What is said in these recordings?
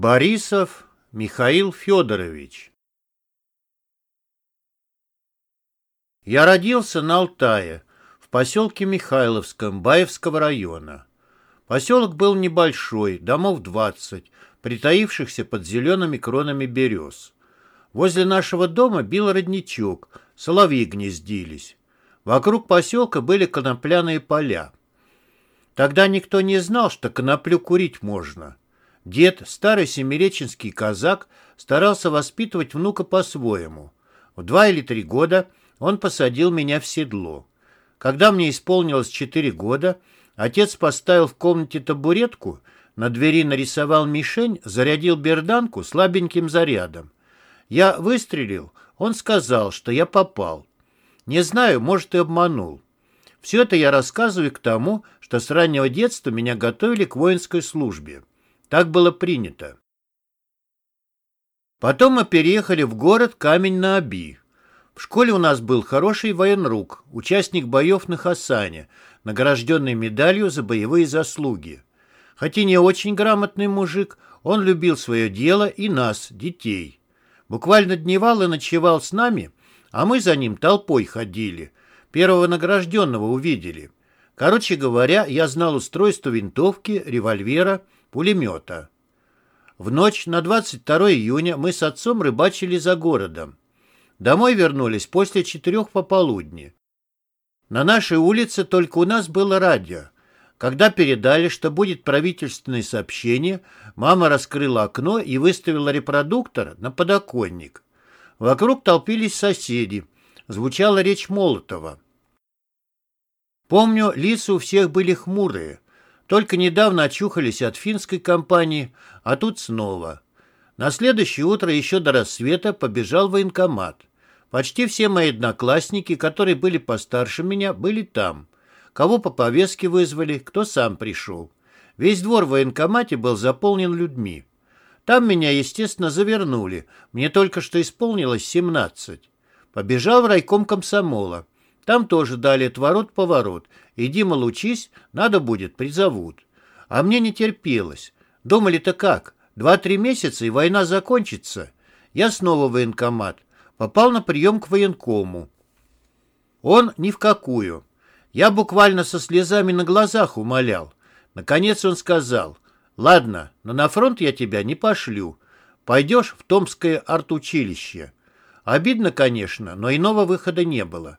Борисов Михаил Федорович Я родился на Алтае, в поселке Михайловском Баевского района. Поселок был небольшой, домов 20, притаившихся под зелеными кронами берез. Возле нашего дома бил родничок, соловьи гнездились. Вокруг поселка были конопляные поля. Тогда никто не знал, что коноплю курить можно. Дед, старый семиреченский казак, старался воспитывать внука по-своему. В два или три года он посадил меня в седло. Когда мне исполнилось четыре года, отец поставил в комнате табуретку, на двери нарисовал мишень, зарядил берданку слабеньким зарядом. Я выстрелил, он сказал, что я попал. Не знаю, может, и обманул. Все это я рассказываю к тому, что с раннего детства меня готовили к воинской службе. Так было принято. Потом мы переехали в город Камень-на-Оби. В школе у нас был хороший военрук, участник боев на Хасане, награжденный медалью за боевые заслуги. Хотя не очень грамотный мужик, он любил свое дело и нас, детей. Буквально дневал и ночевал с нами, а мы за ним толпой ходили. Первого награжденного увидели. Короче говоря, я знал устройство винтовки, револьвера, пулемета. В ночь на 22 июня мы с отцом рыбачили за городом. Домой вернулись после четырех пополудни. На нашей улице только у нас было радио. Когда передали, что будет правительственное сообщение, мама раскрыла окно и выставила репродуктор на подоконник. Вокруг толпились соседи. Звучала речь Молотова. Помню, лица у всех были хмурые. Только недавно очухались от финской компании, а тут снова. На следующее утро еще до рассвета побежал военкомат. Почти все мои одноклассники, которые были постарше меня, были там. Кого по повестке вызвали, кто сам пришел. Весь двор в военкомате был заполнен людьми. Там меня, естественно, завернули. Мне только что исполнилось 17. Побежал в райком комсомола. Там тоже дали отворот-поворот. Иди, мол, учись, надо будет, призовут. А мне не терпелось. Думали-то как? Два-три месяца, и война закончится. Я снова в военкомат. Попал на прием к военкому. Он ни в какую. Я буквально со слезами на глазах умолял. Наконец он сказал, «Ладно, но на фронт я тебя не пошлю. Пойдешь в Томское артучилище». Обидно, конечно, но иного выхода не было.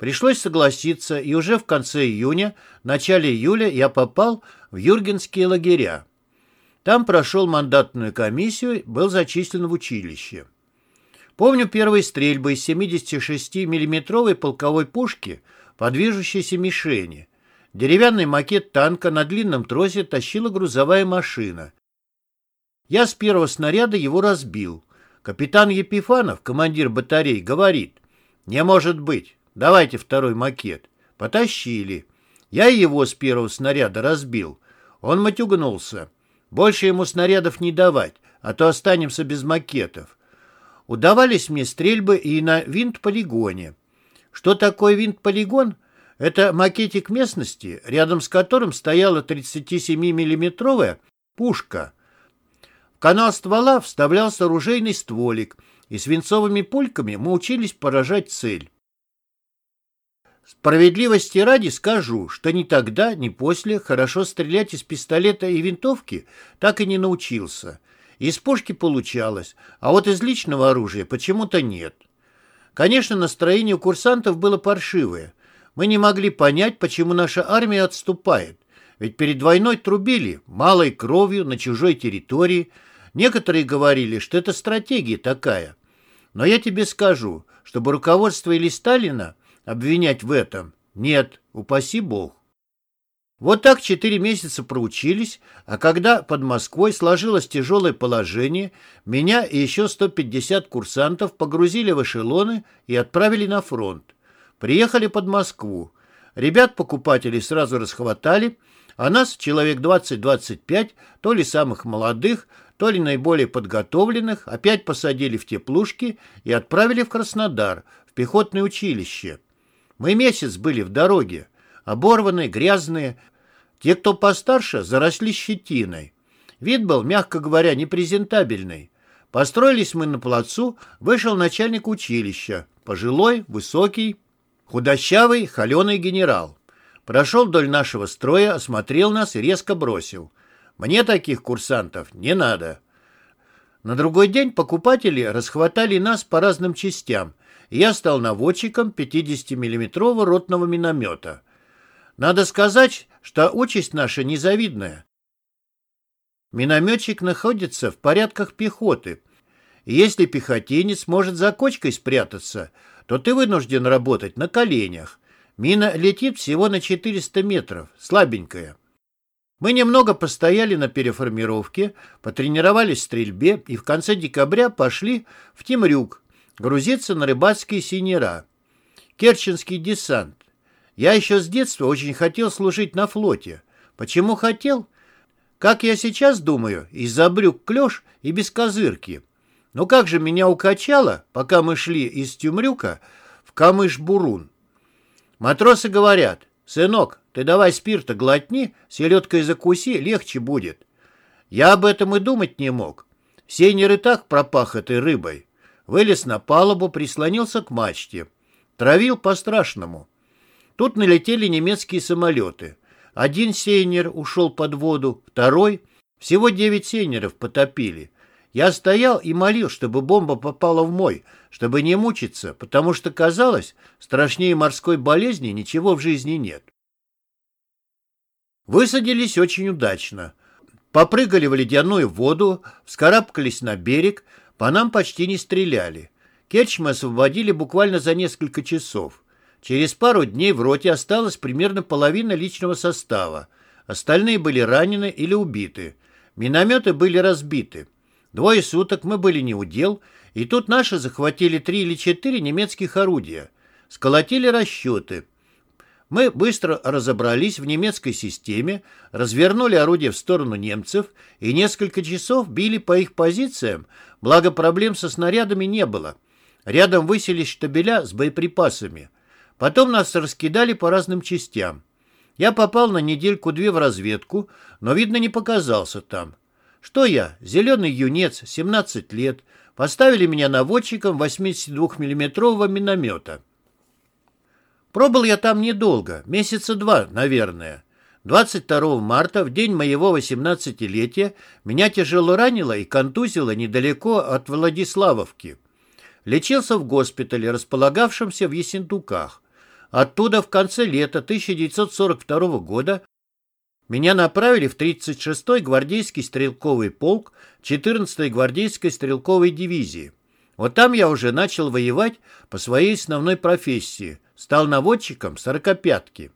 Пришлось согласиться, и уже в конце июня, начале июля я попал в юргенские лагеря. Там прошел мандатную комиссию, был зачислен в училище. Помню первые стрельбы из 76 миллиметровой полковой пушки по движущейся мишени. Деревянный макет танка на длинном тросе тащила грузовая машина. Я с первого снаряда его разбил. Капитан Епифанов, командир батарей, говорит, «Не может быть, Давайте второй макет. Потащили. Я его с первого снаряда разбил. Он матюгнулся. Больше ему снарядов не давать, а то останемся без макетов. Удавались мне стрельбы и на винт-полигоне. Что такое винт-полигон? Это макетик местности, рядом с которым стояла 37-миллиметровая пушка. В канал ствола вставлялся оружейный стволик, и свинцовыми пульками мы учились поражать цель. Справедливости ради скажу, что ни тогда, ни после хорошо стрелять из пистолета и винтовки так и не научился. Из пушки получалось, а вот из личного оружия почему-то нет. Конечно, настроение у курсантов было паршивое. Мы не могли понять, почему наша армия отступает. Ведь перед войной трубили малой кровью на чужой территории. Некоторые говорили, что это стратегия такая. Но я тебе скажу, чтобы руководство или Сталина обвинять в этом? Нет, упаси бог. Вот так четыре месяца проучились, а когда под Москвой сложилось тяжелое положение, меня и еще 150 курсантов погрузили в эшелоны и отправили на фронт. Приехали под Москву. Ребят-покупателей сразу расхватали, а нас, человек 20-25, то ли самых молодых, то ли наиболее подготовленных, опять посадили в теплушки и отправили в Краснодар, в пехотное училище. Мы месяц были в дороге, оборванные, грязные. Те, кто постарше, заросли щетиной. Вид был, мягко говоря, непрезентабельный. Построились мы на плацу, вышел начальник училища, пожилой, высокий, худощавый, холеный генерал. Прошел вдоль нашего строя, осмотрел нас и резко бросил. Мне таких курсантов не надо. На другой день покупатели расхватали нас по разным частям, я стал наводчиком 50-миллиметрового ротного миномета. Надо сказать, что участь наша незавидная. Минометчик находится в порядках пехоты, и если пехотинец может за кочкой спрятаться, то ты вынужден работать на коленях. Мина летит всего на 400 метров, слабенькая. Мы немного постояли на переформировке, потренировались в стрельбе и в конце декабря пошли в Тимрюк грузиться на рыбацкие синера. Керченский десант. Я еще с детства очень хотел служить на флоте. Почему хотел? Как я сейчас думаю, из-за брюк клеш и без козырки. Но как же меня укачало, пока мы шли из Тюмрюка в Камыш-Бурун. Матросы говорят, «Сынок, ты давай спирта глотни, селедкой закуси, легче будет». Я об этом и думать не мог. Сейнер и так пропах этой рыбой. Вылез на палубу, прислонился к мачте. Травил по-страшному. Тут налетели немецкие самолеты. Один сейнер ушел под воду, второй. Всего девять сейнеров потопили. Я стоял и молил, чтобы бомба попала в мой, чтобы не мучиться, потому что казалось, страшнее морской болезни ничего в жизни нет. Высадились очень удачно. Попрыгали в ледяную воду, вскарабкались на берег, по нам почти не стреляли. Керчь мы освободили буквально за несколько часов. Через пару дней в роте осталась примерно половина личного состава. Остальные были ранены или убиты. Минометы были разбиты. Двое суток мы были не у дел, и тут наши захватили три или четыре немецких орудия. Сколотили расчеты. Мы быстро разобрались в немецкой системе, развернули орудия в сторону немцев и несколько часов били по их позициям, благо проблем со снарядами не было. Рядом высились штабеля с боеприпасами. Потом нас раскидали по разным частям. Я попал на недельку-две в разведку, но, видно, не показался там. Что я, зеленый юнец, 17 лет, поставили меня наводчиком 82-миллиметрового миномета. Пробыл я там недолго, месяца два, наверное. 22 марта, в день моего 18-летия, меня тяжело ранило и контузило недалеко от Владиславовки. Лечился в госпитале, располагавшемся в Ессентуках. Оттуда в конце лета 1942 года меня направили в 36-й гвардейский стрелковый полк 14-й гвардейской стрелковой дивизии. Вот там я уже начал воевать по своей основной профессии. Стал наводчиком сорокопятки.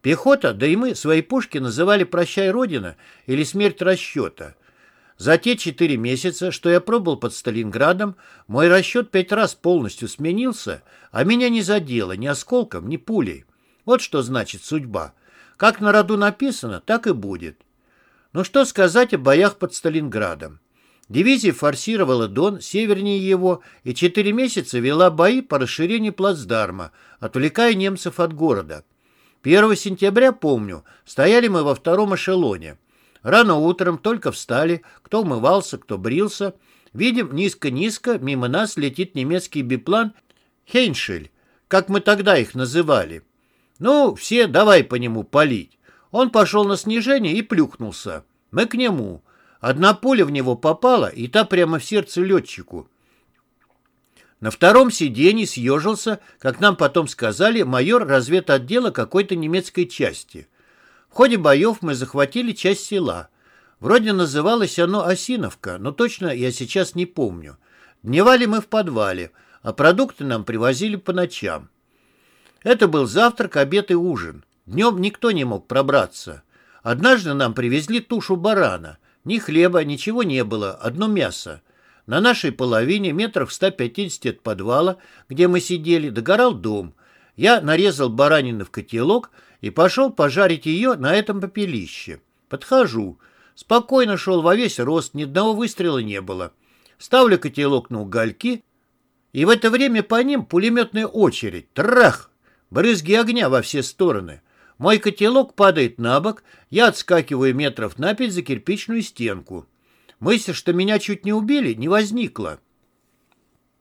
Пехота, да и мы свои пушки называли «Прощай, Родина» или «Смерть расчета». За те четыре месяца, что я пробыл под Сталинградом, мой расчет пять раз полностью сменился, а меня не задело ни осколком, ни пулей. Вот что значит судьба. Как на роду написано, так и будет. Но что сказать о боях под Сталинградом? Дивизия форсировала Дон, севернее его, и четыре месяца вела бои по расширению плацдарма, отвлекая немцев от города. 1 сентября, помню, стояли мы во втором эшелоне. Рано утром только встали, кто умывался, кто брился. Видим, низко-низко мимо нас летит немецкий биплан «Хейншель», как мы тогда их называли. Ну, все давай по нему палить. Он пошел на снижение и плюхнулся. Мы к нему. Одна пуля в него попала, и та прямо в сердце летчику. На втором сиденье съежился, как нам потом сказали, майор разведотдела какой-то немецкой части. В ходе боев мы захватили часть села. Вроде называлось оно Осиновка, но точно я сейчас не помню. Дневали мы в подвале, а продукты нам привозили по ночам. Это был завтрак, обед и ужин. Днем никто не мог пробраться. Однажды нам привезли тушу барана. Ни хлеба, ничего не было, одно мясо. На нашей половине, метров в 150 от подвала, где мы сидели, догорал дом. Я нарезал баранины в котелок и пошел пожарить ее на этом попелище. Подхожу. Спокойно шел во весь рост, ни одного выстрела не было. Ставлю котелок на угольки, и в это время по ним пулеметная очередь. Трах! Брызги огня во все стороны. Мой котелок падает на бок, я отскакиваю метров на пять за кирпичную стенку. Мысль, что меня чуть не убили, не возникла.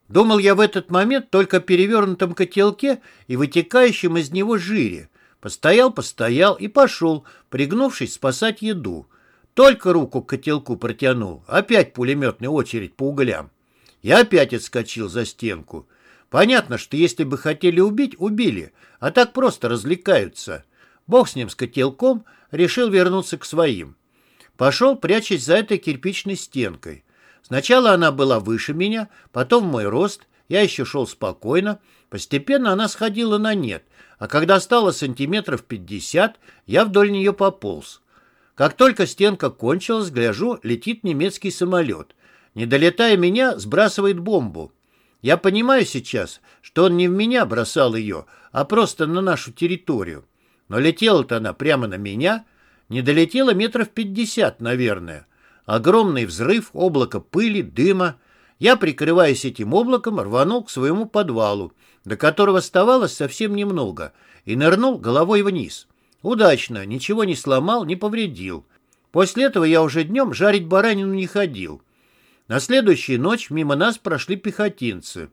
Думал я в этот момент только о перевернутом котелке и вытекающем из него жире. Постоял, постоял и пошел, пригнувшись спасать еду. Только руку к котелку протянул, опять пулеметная очередь по углям. Я опять отскочил за стенку. Понятно, что если бы хотели убить, убили, а так просто развлекаются. Бог с ним, с котелком, решил вернуться к своим. Пошел, прячась за этой кирпичной стенкой. Сначала она была выше меня, потом мой рост, я еще шел спокойно. Постепенно она сходила на нет, а когда стало сантиметров пятьдесят, я вдоль нее пополз. Как только стенка кончилась, гляжу, летит немецкий самолет. Не долетая меня, сбрасывает бомбу. Я понимаю сейчас, что он не в меня бросал ее, а просто на нашу территорию. Но летела-то она прямо на меня, не долетела метров пятьдесят, наверное. Огромный взрыв, облако пыли, дыма. Я, прикрываясь этим облаком, рванул к своему подвалу, до которого оставалось совсем немного, и нырнул головой вниз. Удачно, ничего не сломал, не повредил. После этого я уже днем жарить баранину не ходил. На следующую ночь мимо нас прошли пехотинцы.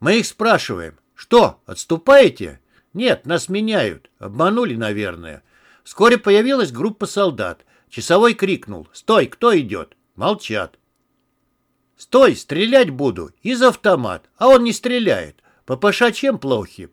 Мы их спрашиваем, что, отступаете? Нет, нас меняют. Обманули, наверное. Вскоре появилась группа солдат. Часовой крикнул «Стой, кто идет?» Молчат. «Стой, стрелять буду!» Из автомат, а он не стреляет. ППШ чем плохи?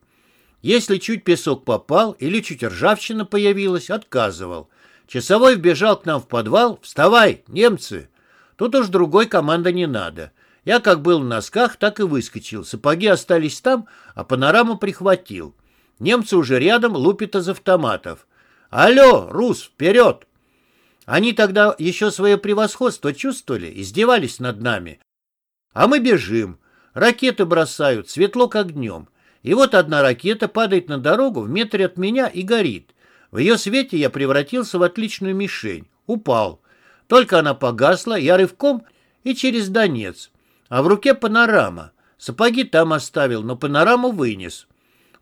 Если чуть песок попал или чуть ржавчина появилась, отказывал. Часовой вбежал к нам в подвал. «Вставай, немцы!» Тут уж другой команды не надо. Я как был в носках, так и выскочил. Сапоги остались там, а панораму прихватил. Немцы уже рядом лупят из автоматов. «Алло, Рус, вперед!» Они тогда еще свое превосходство чувствовали, издевались над нами. А мы бежим. Ракеты бросают, светло как днем. И вот одна ракета падает на дорогу в метре от меня и горит. В ее свете я превратился в отличную мишень. Упал. Только она погасла, я рывком и через Донец. А в руке панорама. Сапоги там оставил, но панораму вынес.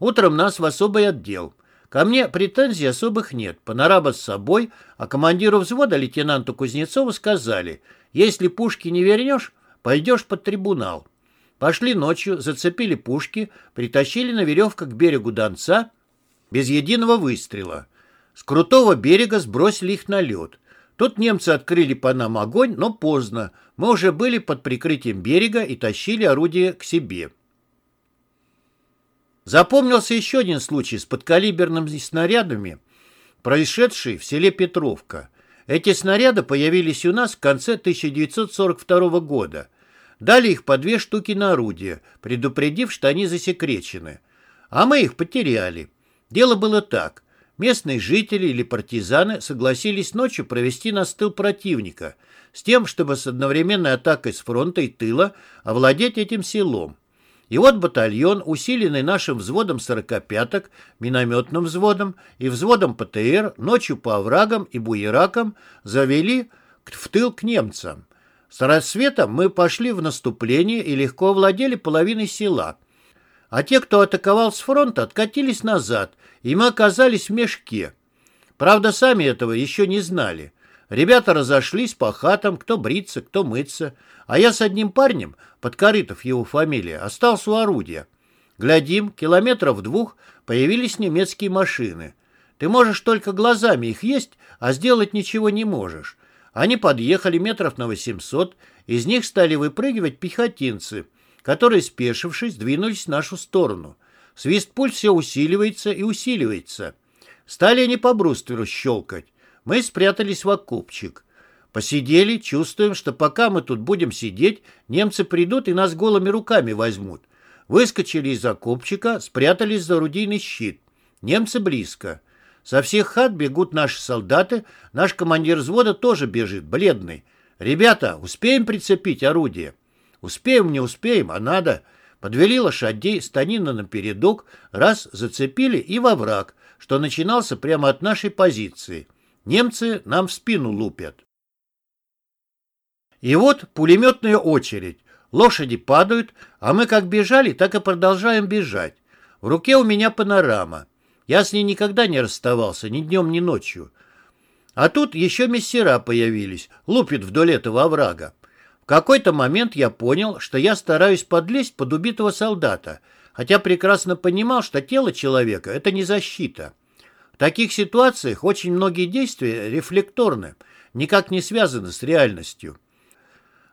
Утром нас в особый отдел. Ко мне претензий особых нет. Панорама с собой, а командиру взвода лейтенанту Кузнецову сказали, если пушки не вернешь, пойдешь под трибунал. Пошли ночью, зацепили пушки, притащили на веревках к берегу Донца без единого выстрела. С крутого берега сбросили их на лед. Тут немцы открыли по нам огонь, но поздно. Мы уже были под прикрытием берега и тащили орудие к себе. Запомнился еще один случай с подкалиберными снарядами, происшедший в селе Петровка. Эти снаряды появились у нас в конце 1942 года. Дали их по две штуки на орудие, предупредив, что они засекречены. А мы их потеряли. Дело было так. Местные жители или партизаны согласились ночью провести нас тыл противника с тем, чтобы с одновременной атакой с фронта и тыла овладеть этим селом. И вот батальон, усиленный нашим взводом сорокопяток, минометным взводом и взводом ПТР, ночью по оврагам и буеракам завели в тыл к немцам. С рассветом мы пошли в наступление и легко овладели половиной села. А те, кто атаковал с фронта, откатились назад, и мы оказались в мешке. Правда, сами этого еще не знали. Ребята разошлись по хатам, кто бриться, кто мыться. А я с одним парнем, Подкорытов его фамилия, остался у орудия. Глядим, километров двух появились немецкие машины. Ты можешь только глазами их есть, а сделать ничего не можешь. Они подъехали метров на 800, из них стали выпрыгивать пехотинцы, которые, спешившись, двинулись в нашу сторону. Свист пуль все усиливается и усиливается. Стали они по брустверу щелкать. Мы спрятались в окопчик. Посидели, чувствуем, что пока мы тут будем сидеть, немцы придут и нас голыми руками возьмут. Выскочили из окопчика, спрятались за орудийный щит. Немцы близко. Со всех хат бегут наши солдаты, наш командир взвода тоже бежит, бледный. «Ребята, успеем прицепить орудие?» «Успеем, не успеем, а надо». Подвели лошадей, станина на передок, раз зацепили и во враг, что начинался прямо от нашей позиции. Немцы нам в спину лупят. И вот пулеметная очередь. Лошади падают, а мы как бежали, так и продолжаем бежать. В руке у меня панорама. Я с ней никогда не расставался, ни днем, ни ночью. А тут еще мессера появились, лупит вдоль этого оврага. В какой-то момент я понял, что я стараюсь подлезть под убитого солдата, хотя прекрасно понимал, что тело человека – это не защита. В таких ситуациях очень многие действия рефлекторны, никак не связаны с реальностью.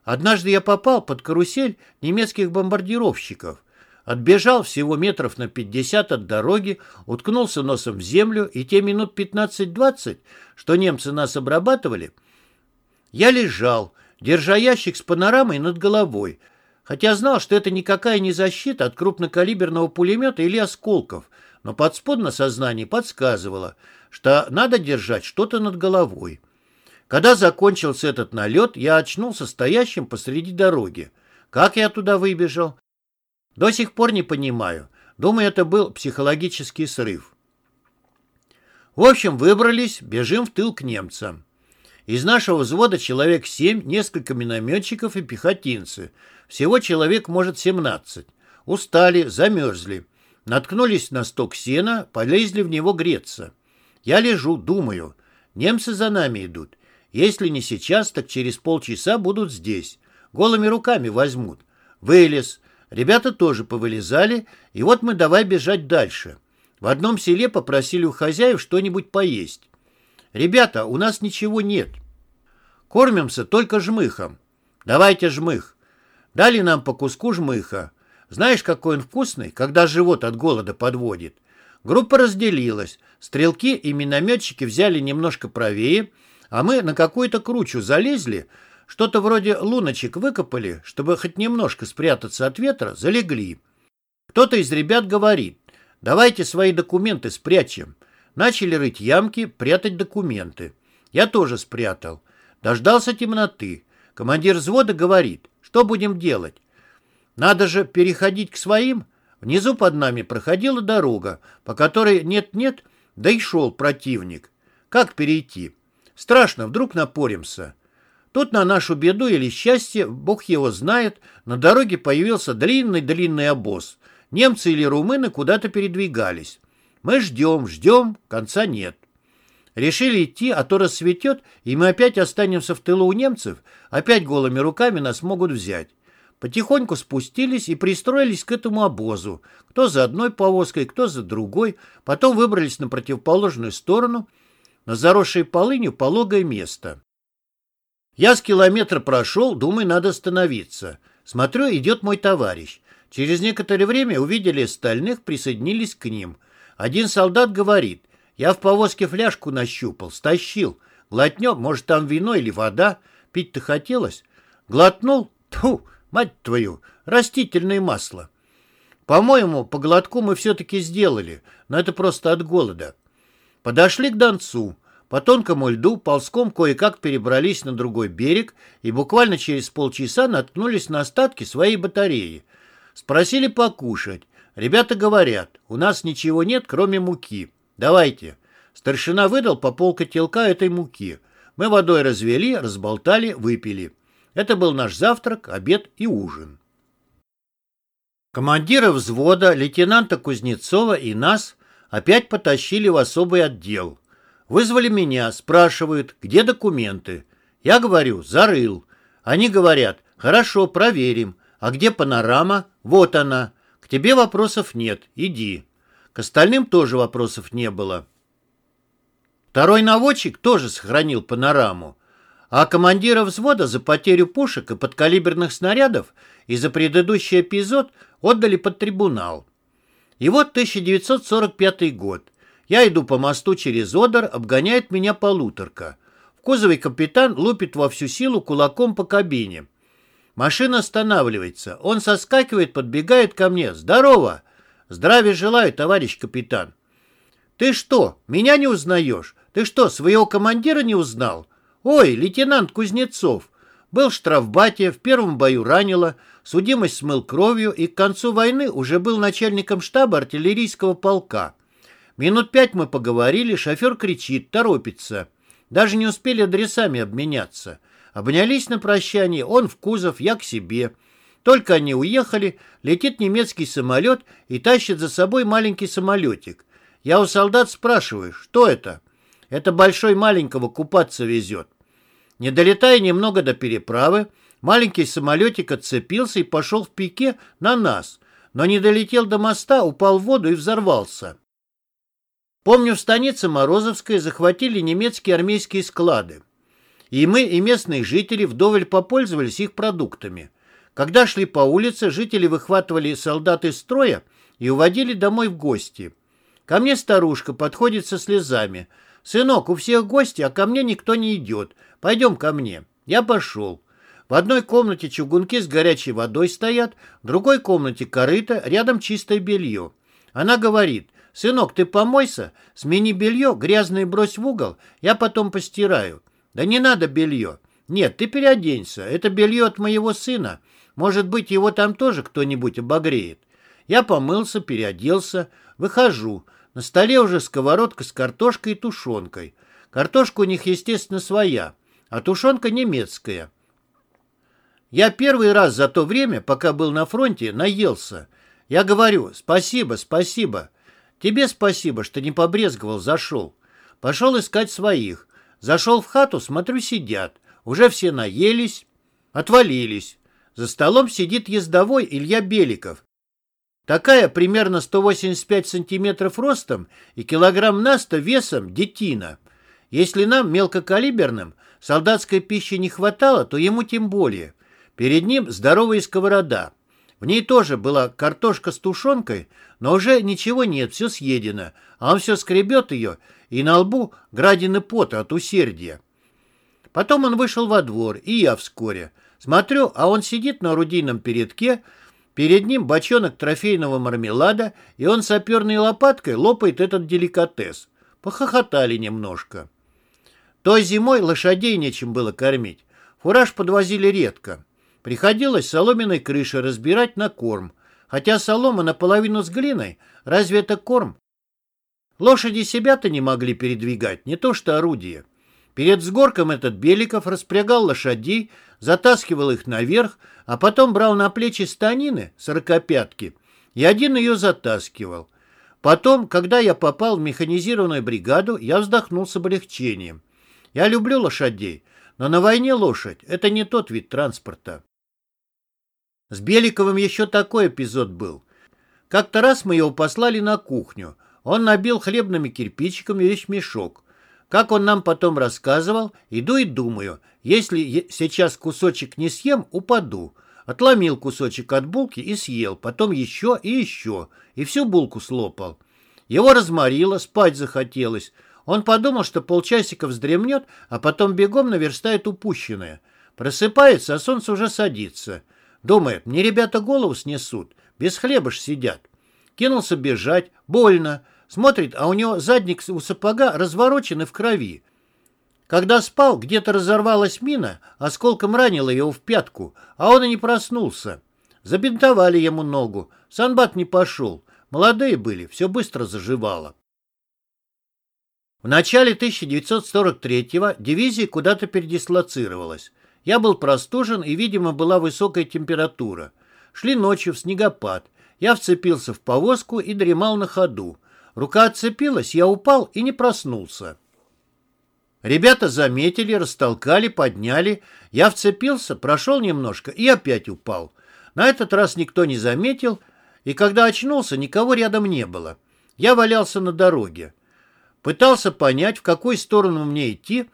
Однажды я попал под карусель немецких бомбардировщиков. Отбежал всего метров на 50 от дороги, уткнулся носом в землю, и те минут 15-20, что немцы нас обрабатывали, я лежал, держа ящик с панорамой над головой, хотя знал, что это никакая не защита от крупнокалиберного пулемета или осколков, но подспудно сознание подсказывало, что надо держать что-то над головой. Когда закончился этот налет, я очнулся стоящим посреди дороги. Как я туда выбежал? До сих пор не понимаю. Думаю, это был психологический срыв. В общем, выбрались, бежим в тыл к немцам. Из нашего взвода человек семь, несколько минометчиков и пехотинцы. Всего человек, может, 17. Устали, замерзли. Наткнулись на сток сена, полезли в него греться. Я лежу, думаю. Немцы за нами идут. Если не сейчас, так через полчаса будут здесь. Голыми руками возьмут. Вылез. Ребята тоже повылезали, и вот мы давай бежать дальше. В одном селе попросили у хозяев что-нибудь поесть. «Ребята, у нас ничего нет. Кормимся только жмыхом. Давайте жмых». Дали нам по куску жмыха. Знаешь, какой он вкусный, когда живот от голода подводит? Группа разделилась. Стрелки и минометчики взяли немножко правее, а мы на какую-то кручу залезли, что-то вроде луночек выкопали, чтобы хоть немножко спрятаться от ветра, залегли. Кто-то из ребят говорит, давайте свои документы спрячем. Начали рыть ямки, прятать документы. Я тоже спрятал. Дождался темноты. Командир взвода говорит, что будем делать? Надо же переходить к своим. Внизу под нами проходила дорога, по которой нет-нет, да и шел противник. Как перейти? Страшно, вдруг напоримся. Тут на нашу беду или счастье, бог его знает, на дороге появился длинный-длинный обоз. Немцы или румыны куда-то передвигались. Мы ждем, ждем, конца нет. Решили идти, а то рассветет, и мы опять останемся в тылу у немцев, опять голыми руками нас могут взять. Потихоньку спустились и пристроились к этому обозу, кто за одной повозкой, кто за другой, потом выбрались на противоположную сторону – на заросшее полынью пологое место. Я с километра прошел, думаю, надо остановиться. Смотрю, идет мой товарищ. Через некоторое время увидели остальных, присоединились к ним. Один солдат говорит, я в повозке фляжку нащупал, стащил. Глотнем, может, там вино или вода. Пить-то хотелось. Глотнул, тьфу, мать твою, растительное масло. По-моему, по глотку мы все-таки сделали, но это просто от голода. Подошли к Донцу. По тонкому льду ползком кое-как перебрались на другой берег и буквально через полчаса наткнулись на остатки своей батареи. Спросили покушать. Ребята говорят, у нас ничего нет, кроме муки. Давайте. Старшина выдал по полкотелка этой муки. Мы водой развели, разболтали, выпили. Это был наш завтрак, обед и ужин. Командира взвода, лейтенанта Кузнецова и нас опять потащили в особый отдел. Вызвали меня, спрашивают, где документы. Я говорю, зарыл. Они говорят, хорошо, проверим. А где панорама? Вот она. К тебе вопросов нет, иди. К остальным тоже вопросов не было. Второй наводчик тоже сохранил панораму. А командира взвода за потерю пушек и подкалиберных снарядов и за предыдущий эпизод отдали под трибунал. И вот 1945 год. Я иду по мосту через Одер, обгоняет меня полуторка. В кузове капитан лупит во всю силу кулаком по кабине. Машина останавливается. Он соскакивает, подбегает ко мне. «Здорово!» «Здравия желаю, товарищ капитан!» «Ты что, меня не узнаешь? Ты что, своего командира не узнал?» «Ой, лейтенант Кузнецов! Был штрафбате, в первом бою ранило, судимость смыл кровью и к концу войны уже был начальником штаба артиллерийского полка. Минут пять мы поговорили, шофер кричит, торопится. Даже не успели адресами обменяться. Обнялись на прощание, он в кузов, я к себе. Только они уехали, летит немецкий самолет и тащит за собой маленький самолетик. Я у солдат спрашиваю, что это? Это большой маленького купаться везет. Не долетая немного до переправы, маленький самолетик отцепился и пошел в пике на нас, но не долетел до моста, упал в воду и взорвался. Помню, в станице Морозовской захватили немецкие армейские склады. И мы, и местные жители вдоволь попользовались их продуктами. Когда шли по улице, жители выхватывали солдат из строя и уводили домой в гости. Ко мне старушка подходит со слезами. «Сынок, у всех гости, а ко мне никто не идет. Пойдем ко мне». Я пошел. В одной комнате чугунки с горячей водой стоят, в другой комнате корыто, рядом чистое белье. Она говорит, «Сынок, ты помойся, смени белье, грязное брось в угол, я потом постираю». «Да не надо белье». «Нет, ты переоденься, это белье от моего сына. Может быть, его там тоже кто-нибудь обогреет». Я помылся, переоделся, выхожу. На столе уже сковородка с картошкой и тушенкой. Картошка у них, естественно, своя, а тушенка немецкая. Я первый раз за то время, пока был на фронте, наелся. Я говорю «Спасибо, спасибо». Тебе спасибо, что не побрезговал, зашел. Пошел искать своих. Зашел в хату, смотрю, сидят. Уже все наелись, отвалились. За столом сидит ездовой Илья Беликов. Такая примерно 185 сантиметров ростом и килограмм на 100 весом детина. Если нам, мелкокалиберным, солдатской пищи не хватало, то ему тем более. Перед ним здоровая сковорода. В ней тоже была картошка с тушенкой, но уже ничего нет, все съедено, а он все скребет ее, и на лбу градины пота от усердия. Потом он вышел во двор, и я вскоре. Смотрю, а он сидит на орудийном передке, перед ним бочонок трофейного мармелада, и он саперной лопаткой лопает этот деликатес. Похохотали немножко. Той зимой лошадей нечем было кормить. Фураж подвозили редко. Приходилось соломенной крышей разбирать на корм. Хотя солома наполовину с глиной, разве это корм? Лошади себя-то не могли передвигать, не то что орудие. Перед сгорком этот Беликов распрягал лошадей, затаскивал их наверх, а потом брал на плечи станины, сорокопятки, и один ее затаскивал. Потом, когда я попал в механизированную бригаду, я вздохнул с облегчением. Я люблю лошадей, но на войне лошадь – это не тот вид транспорта. С Беликовым еще такой эпизод был. Как-то раз мы его послали на кухню. Он набил хлебными кирпичиками весь мешок. Как он нам потом рассказывал, иду и думаю, если сейчас кусочек не съем, упаду. Отломил кусочек от булки и съел, потом еще и еще, и всю булку слопал. Его разморило, спать захотелось. Он подумал, что полчасика вздремнет, а потом бегом наверстает упущенное. Просыпается, а солнце уже садится. Думает, мне ребята голову снесут, без хлеба ж сидят. Кинулся бежать, больно. Смотрит, а у него задник у сапога разворочен и в крови. Когда спал, где-то разорвалась мина, осколком ранила его в пятку, а он и не проснулся. Забинтовали ему ногу, санбат не пошел. Молодые были, все быстро заживало. В начале 1943-го дивизия куда-то передислоцировалась. Я был простужен, и, видимо, была высокая температура. Шли ночью в снегопад. Я вцепился в повозку и дремал на ходу. Рука отцепилась, я упал и не проснулся. Ребята заметили, растолкали, подняли. Я вцепился, прошел немножко и опять упал. На этот раз никто не заметил, и когда очнулся, никого рядом не было. Я валялся на дороге. Пытался понять, в какую сторону мне идти,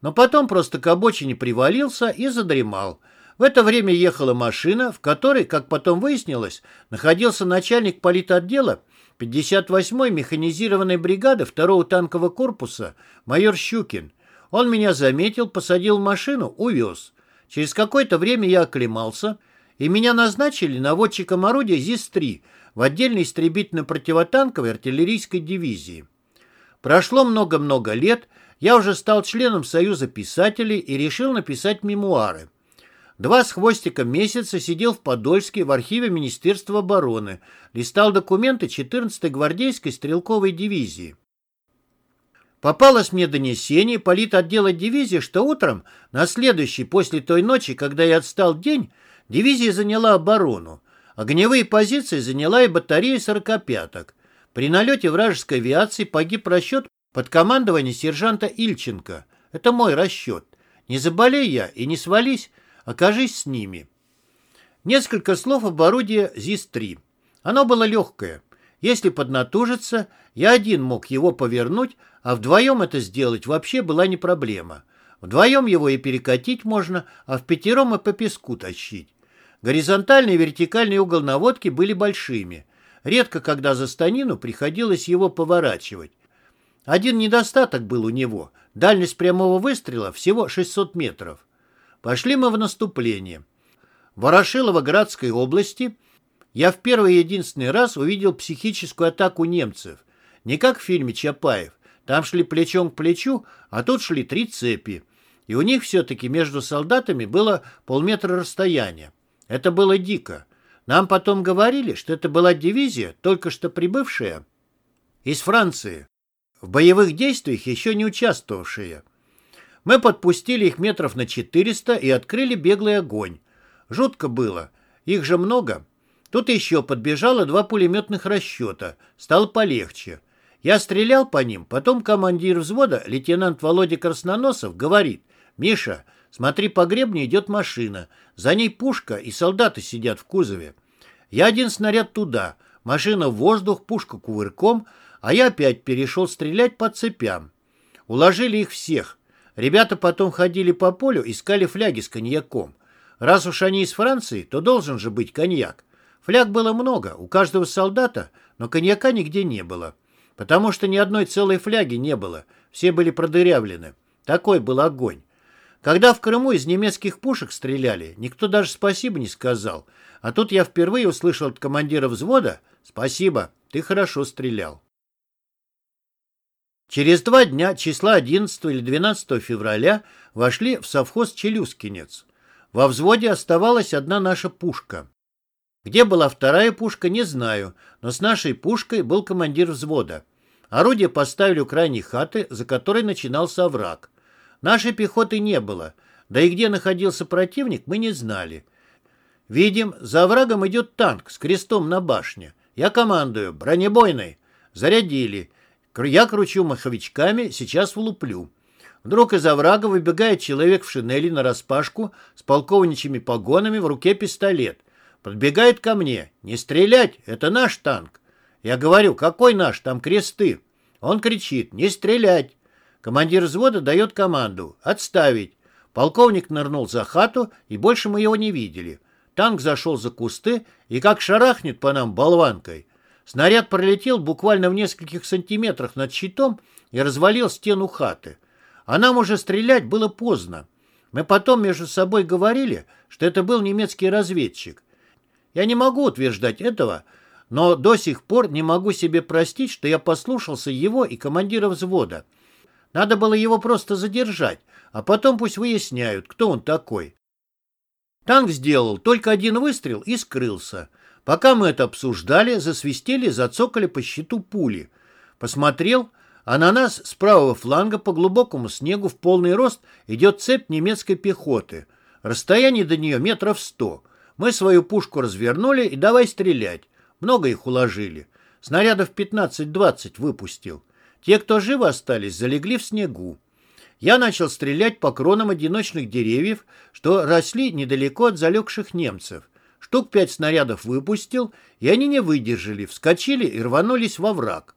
но потом просто к обочине привалился и задремал. В это время ехала машина, в которой, как потом выяснилось, находился начальник политотдела 58-й механизированной бригады 2-го танкового корпуса майор Щукин. Он меня заметил, посадил в машину, увез. Через какое-то время я оклемался, и меня назначили наводчиком орудия ЗИС-3 в отдельной истребительно-противотанковой артиллерийской дивизии. Прошло много-много лет, я уже стал членом Союза писателей и решил написать мемуары. Два с хвостиком месяца сидел в Подольске в архиве Министерства обороны, листал документы 14-й гвардейской стрелковой дивизии. Попалось мне донесение политотдела дивизии, что утром, на следующий после той ночи, когда я отстал день, дивизия заняла оборону. Огневые позиции заняла и батарея сорокопяток. При налете вражеской авиации погиб расчет под командованием сержанта Ильченко. Это мой расчет. Не заболей я и не свались, окажись с ними. Несколько слов об орудии ЗИС-3. Оно было легкое. Если поднатужиться, я один мог его повернуть, а вдвоем это сделать вообще была не проблема. Вдвоем его и перекатить можно, а в пятером и по песку тащить. Горизонтальный и вертикальный угол наводки были большими. Редко, когда за станину приходилось его поворачивать. Один недостаток был у него. Дальность прямого выстрела всего 600 метров. Пошли мы в наступление. В Ворошилово-Градской области я в первый и единственный раз увидел психическую атаку немцев. Не как в фильме «Чапаев». Там шли плечом к плечу, а тут шли три цепи. И у них все-таки между солдатами было полметра расстояния. Это было дико. Нам потом говорили, что это была дивизия, только что прибывшая из Франции, в боевых действиях еще не участвовавшая. Мы подпустили их метров на 400 и открыли беглый огонь. Жутко было. Их же много. Тут еще подбежало два пулеметных расчета. Стало полегче. Я стрелял по ним, потом командир взвода, лейтенант Володя Красноносов, говорит, «Миша, смотри, по гребню идет машина. За ней пушка, и солдаты сидят в кузове. Я один снаряд туда, машина в воздух, пушка кувырком, а я опять перешел стрелять по цепям. Уложили их всех. Ребята потом ходили по полю, искали фляги с коньяком. Раз уж они из Франции, то должен же быть коньяк. Фляг было много, у каждого солдата, но коньяка нигде не было. Потому что ни одной целой фляги не было, все были продырявлены. Такой был огонь. Когда в Крыму из немецких пушек стреляли, никто даже спасибо не сказал. А тут я впервые услышал от командира взвода «Спасибо, ты хорошо стрелял». Через два дня, числа 11 или 12 февраля, вошли в совхоз Челюскинец. Во взводе оставалась одна наша пушка. Где была вторая пушка, не знаю, но с нашей пушкой был командир взвода. Орудие поставили у крайней хаты, за которой начинался овраг. Нашей пехоты не было, да и где находился противник, мы не знали. Видим, за оврагом идет танк с крестом на башне. Я командую, бронебойный. Зарядили. Я кручу маховичками, сейчас влуплю. Вдруг из оврага выбегает человек в шинели нараспашку с полковничьими погонами в руке пистолет. Подбегает ко мне. «Не стрелять! Это наш танк!» Я говорю, «Какой наш? Там кресты!» Он кричит, «Не стрелять!» Командир взвода дает команду «Отставить!» Полковник нырнул за хату, и больше мы его не видели. Танк зашел за кусты и как шарахнет по нам болванкой. Снаряд пролетел буквально в нескольких сантиметрах над щитом и развалил стену хаты. А нам уже стрелять было поздно. Мы потом между собой говорили, что это был немецкий разведчик. Я не могу утверждать этого, но до сих пор не могу себе простить, что я послушался его и командира взвода. Надо было его просто задержать, а потом пусть выясняют, кто он такой. Танк сделал только один выстрел и скрылся. Пока мы это обсуждали, засвистели, зацокали по щиту пули. Посмотрел, а на нас с правого фланга по глубокому снегу в полный рост идет цепь немецкой пехоты. Расстояние до нее метров сто. Мы свою пушку развернули и давай стрелять. Много их уложили. Снарядов 15-20 выпустил. Те, кто живы остались, залегли в снегу. Я начал стрелять по кронам одиночных деревьев, что росли недалеко от залегших немцев. Штук пять снарядов выпустил, и они не выдержали, вскочили и рванулись во враг.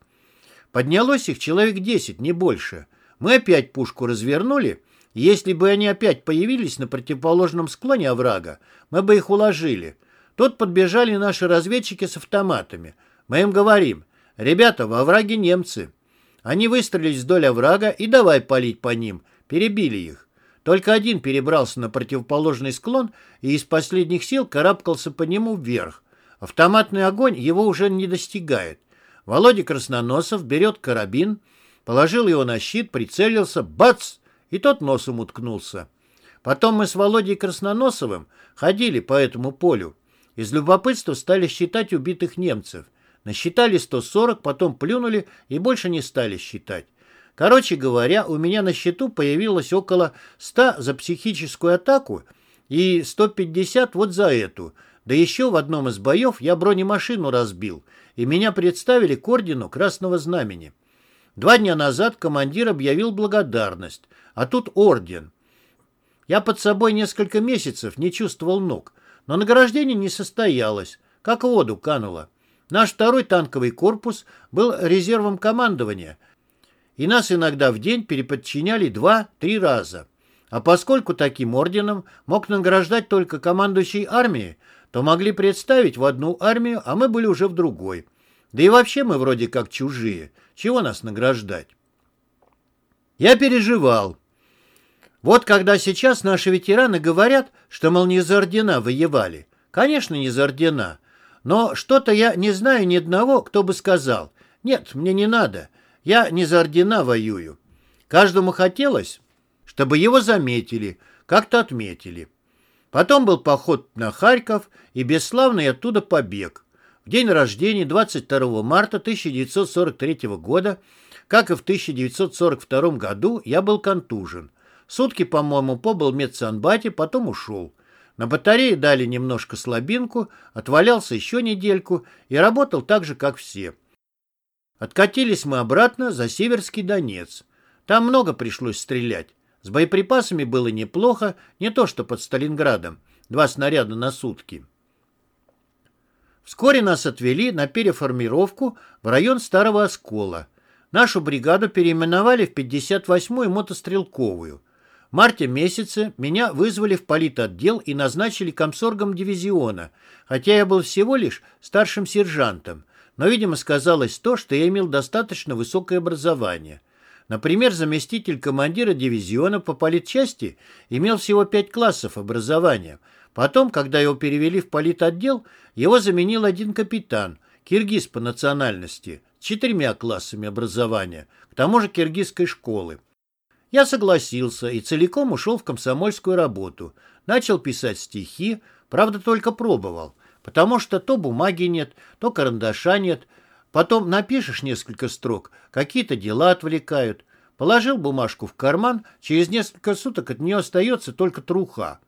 Поднялось их человек десять, не больше. Мы опять пушку развернули, если бы они опять появились на противоположном склоне оврага, мы бы их уложили. Тут подбежали наши разведчики с автоматами. Мы им говорим, ребята, во враге немцы. Они выстрелились вдоль оврага и давай палить по ним. Перебили их. Только один перебрался на противоположный склон и из последних сил карабкался по нему вверх. Автоматный огонь его уже не достигает. Володя Красноносов берет карабин, положил его на щит, прицелился, бац, и тот носом уткнулся. Потом мы с Володей Красноносовым ходили по этому полю. Из любопытства стали считать убитых немцев – Насчитали 140, потом плюнули и больше не стали считать. Короче говоря, у меня на счету появилось около 100 за психическую атаку и 150 вот за эту. Да еще в одном из боев я бронемашину разбил, и меня представили к ордену Красного Знамени. Два дня назад командир объявил благодарность, а тут орден. Я под собой несколько месяцев не чувствовал ног, но награждение не состоялось, как воду кануло. Наш второй танковый корпус был резервом командования, и нас иногда в день переподчиняли два-три раза. А поскольку таким орденом мог награждать только командующий армией, то могли представить в одну армию, а мы были уже в другой. Да и вообще мы вроде как чужие. Чего нас награждать? Я переживал. Вот когда сейчас наши ветераны говорят, что, мол, не за ордена воевали. Конечно, не за ордена. Но что-то я не знаю ни одного, кто бы сказал. Нет, мне не надо. Я не за ордена воюю. Каждому хотелось, чтобы его заметили, как-то отметили. Потом был поход на Харьков и бесславный оттуда побег. В день рождения, 22 марта 1943 года, как и в 1942 году, я был контужен. Сутки, по-моему, побыл в медсанбате, потом ушел. На батарее дали немножко слабинку, отвалялся еще недельку и работал так же, как все. Откатились мы обратно за Северский Донец. Там много пришлось стрелять. С боеприпасами было неплохо, не то что под Сталинградом. Два снаряда на сутки. Вскоре нас отвели на переформировку в район Старого Оскола. Нашу бригаду переименовали в 58-ю мотострелковую. В марте месяце меня вызвали в политотдел и назначили комсоргом дивизиона, хотя я был всего лишь старшим сержантом, но, видимо, сказалось то, что я имел достаточно высокое образование – Например, заместитель командира дивизиона по политчасти имел всего пять классов образования. Потом, когда его перевели в политотдел, его заменил один капитан, киргиз по национальности, с четырьмя классами образования, к тому же киргизской школы. Я согласился и целиком ушел в комсомольскую работу. Начал писать стихи, правда, только пробовал, потому что то бумаги нет, то карандаша нет, Потом напишешь несколько строк, какие-то дела отвлекают. Положил бумажку в карман, через несколько суток от нее остается только труха.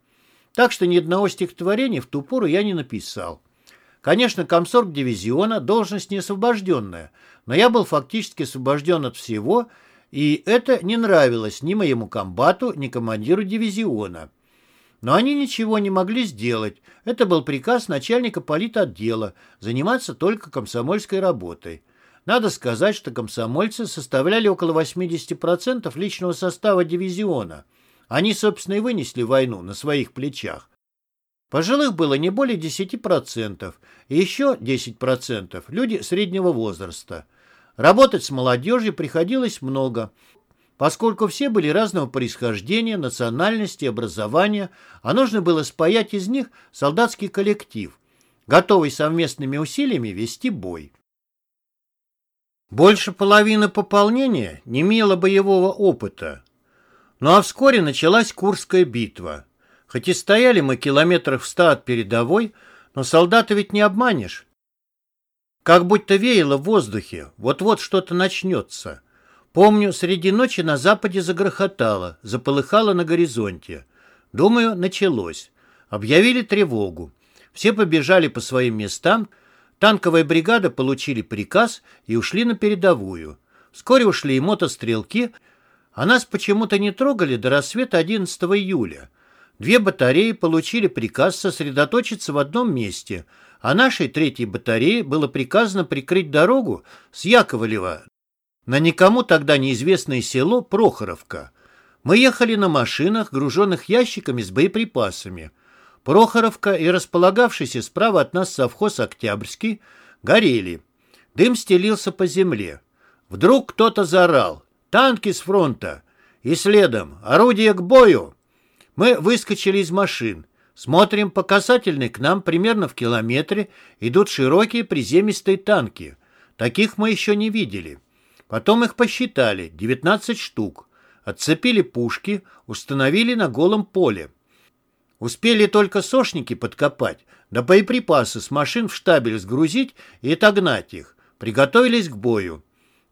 Так что ни одного стихотворения в ту пору я не написал. Конечно, комсорг дивизиона – должность не освобожденная, но я был фактически освобожден от всего, и это не нравилось ни моему комбату, ни командиру дивизиона. Но они ничего не могли сделать. Это был приказ начальника политотдела заниматься только комсомольской работой. Надо сказать, что комсомольцы составляли около 80% личного состава дивизиона. Они, собственно, и вынесли войну на своих плечах. Пожилых было не более 10%, и еще 10% – люди среднего возраста. Работать с молодежью приходилось много – Поскольку все были разного происхождения, национальности, образования, а нужно было спаять из них солдатский коллектив, готовый совместными усилиями вести бой. Больше половины пополнения не имело боевого опыта. Ну а вскоре началась Курская битва. Хоть и стояли мы километрах в ста от передовой, но солдата ведь не обманешь. Как будто веяло в воздухе, вот-вот что-то начнется. Помню, среди ночи на западе загрохотало, заполыхало на горизонте. Думаю, началось. Объявили тревогу. Все побежали по своим местам. Танковая бригада получили приказ и ушли на передовую. Вскоре ушли и мотострелки, а нас почему-то не трогали до рассвета 11 июля. Две батареи получили приказ сосредоточиться в одном месте, а нашей третьей батарее было приказано прикрыть дорогу с Яковлева на никому тогда неизвестное село Прохоровка. Мы ехали на машинах, груженных ящиками с боеприпасами. Прохоровка и располагавшийся справа от нас совхоз Октябрьский горели. Дым стелился по земле. Вдруг кто-то заорал «Танки с фронта!» и следом «Орудие к бою!» Мы выскочили из машин. Смотрим, по касательной к нам примерно в километре идут широкие приземистые танки. Таких мы еще не видели. Потом их посчитали, 19 штук. Отцепили пушки, установили на голом поле. Успели только сошники подкопать, да боеприпасы с машин в штабель сгрузить и отогнать их. Приготовились к бою.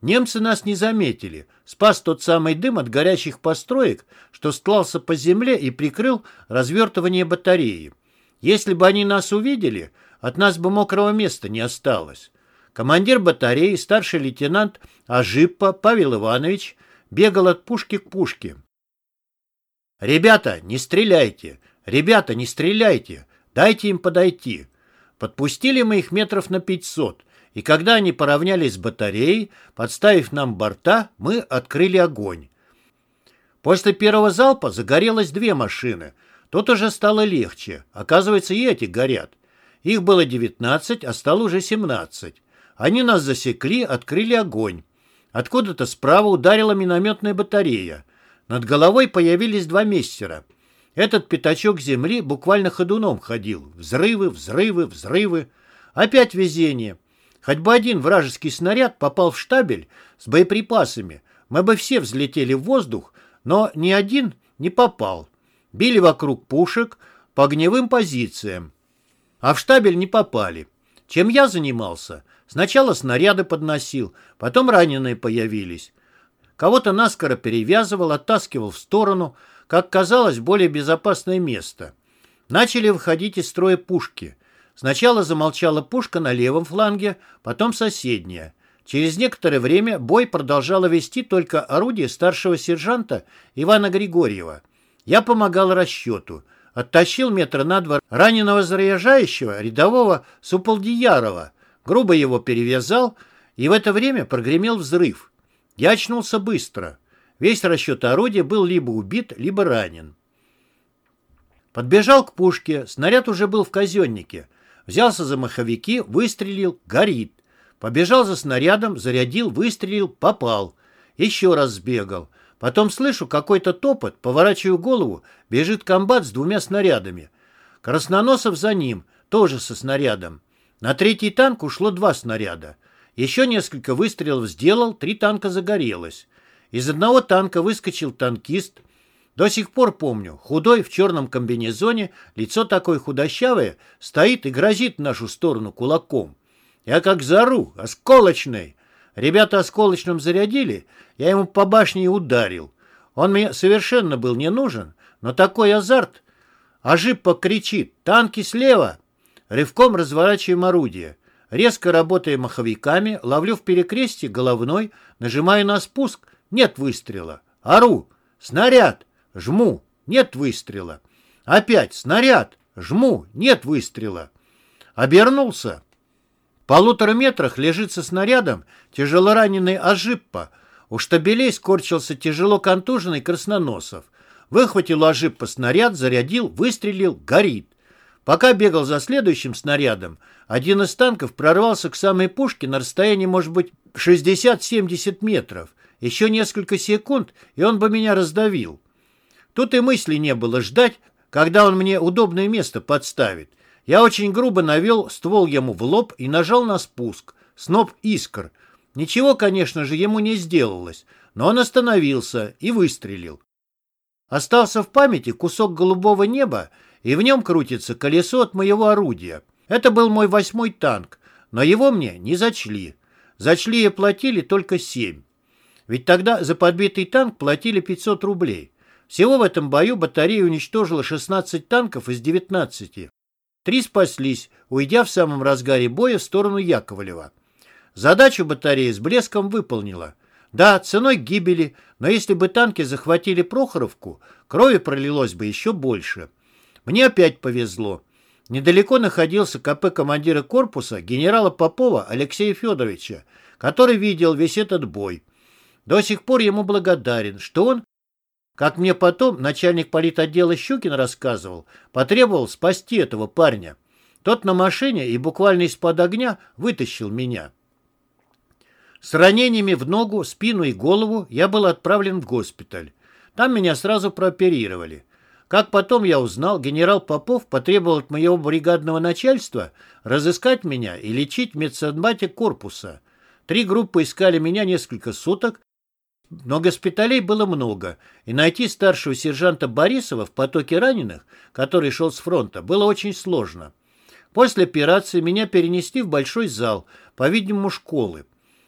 Немцы нас не заметили. Спас тот самый дым от горящих построек, что стлался по земле и прикрыл развертывание батареи. Если бы они нас увидели, от нас бы мокрого места не осталось. Командир батареи, старший лейтенант Ажиппа Павел Иванович, бегал от пушки к пушке. «Ребята, не стреляйте! Ребята, не стреляйте! Дайте им подойти!» Подпустили мы их метров на пятьсот, и когда они поравнялись с батареей, подставив нам борта, мы открыли огонь. После первого залпа загорелось две машины. Тут уже стало легче. Оказывается, и эти горят. Их было 19, а стало уже 17. Они нас засекли, открыли огонь. Откуда-то справа ударила минометная батарея. Над головой появились два мессера. Этот пятачок земли буквально ходуном ходил. Взрывы, взрывы, взрывы. Опять везение. Хоть бы один вражеский снаряд попал в штабель с боеприпасами, мы бы все взлетели в воздух, но ни один не попал. Били вокруг пушек по огневым позициям, а в штабель не попали. Чем я занимался? Сначала снаряды подносил, потом раненые появились. Кого-то наскоро перевязывал, оттаскивал в сторону, как казалось, более безопасное место. Начали выходить из строя пушки. Сначала замолчала пушка на левом фланге, потом соседняя. Через некоторое время бой продолжало вести только орудие старшего сержанта Ивана Григорьева. Я помогал расчету. Оттащил метра на два раненого заряжающего рядового Суполдиярова, грубо его перевязал, и в это время прогремел взрыв. Я очнулся быстро. Весь расчет орудия был либо убит, либо ранен. Подбежал к пушке, снаряд уже был в казеннике. Взялся за маховики, выстрелил, горит. Побежал за снарядом, зарядил, выстрелил, попал. Еще раз сбегал. Потом слышу какой-то топот, поворачиваю голову, бежит комбат с двумя снарядами. Красноносов за ним, тоже со снарядом. На третий танк ушло два снаряда. Еще несколько выстрелов сделал, три танка загорелось. Из одного танка выскочил танкист. До сих пор помню, худой в черном комбинезоне, лицо такое худощавое, стоит и грозит в нашу сторону кулаком. Я как зару, осколочный. Ребята осколочным зарядили, я ему по башне ударил. Он мне совершенно был не нужен, но такой азарт. А Жиппа кричит «Танки слева!» Рывком разворачиваем орудие. Резко работая маховиками, ловлю в перекрестье головной, нажимаю на спуск, нет выстрела. Ору. Снаряд. Жму. Нет выстрела. Опять снаряд. Жму. Нет выстрела. Обернулся полутора метрах лежит со снарядом тяжелораненый Ажиппа. У штабелей скорчился тяжело контуженный Красноносов. Выхватил Ажиппа снаряд, зарядил, выстрелил, горит. Пока бегал за следующим снарядом, один из танков прорвался к самой пушке на расстоянии, может быть, 60-70 метров. Еще несколько секунд, и он бы меня раздавил. Тут и мысли не было ждать, когда он мне удобное место подставит. Я очень грубо навел ствол ему в лоб и нажал на спуск. Сноп искр. Ничего, конечно же, ему не сделалось, но он остановился и выстрелил. Остался в памяти кусок голубого неба, и в нем крутится колесо от моего орудия. Это был мой восьмой танк, но его мне не зачли. Зачли и платили только семь. Ведь тогда за подбитый танк платили 500 рублей. Всего в этом бою батарея уничтожила 16 танков из 19. Три спаслись, уйдя в самом разгаре боя в сторону Яковлева. Задачу батарея с блеском выполнила. Да, ценой гибели, но если бы танки захватили Прохоровку, крови пролилось бы еще больше. Мне опять повезло. Недалеко находился КП командира корпуса генерала Попова Алексея Федоровича, который видел весь этот бой. До сих пор ему благодарен, что он как мне потом начальник политотдела Щукин рассказывал, потребовал спасти этого парня. Тот на машине и буквально из-под огня вытащил меня. С ранениями в ногу, спину и голову я был отправлен в госпиталь. Там меня сразу прооперировали. Как потом я узнал, генерал Попов потребовал от моего бригадного начальства разыскать меня и лечить в медсанбате корпуса. Три группы искали меня несколько суток, но госпиталей было много, и найти старшего сержанта Борисова в потоке раненых, который шел с фронта, было очень сложно. После операции меня перенесли в большой зал, по-видимому, школы.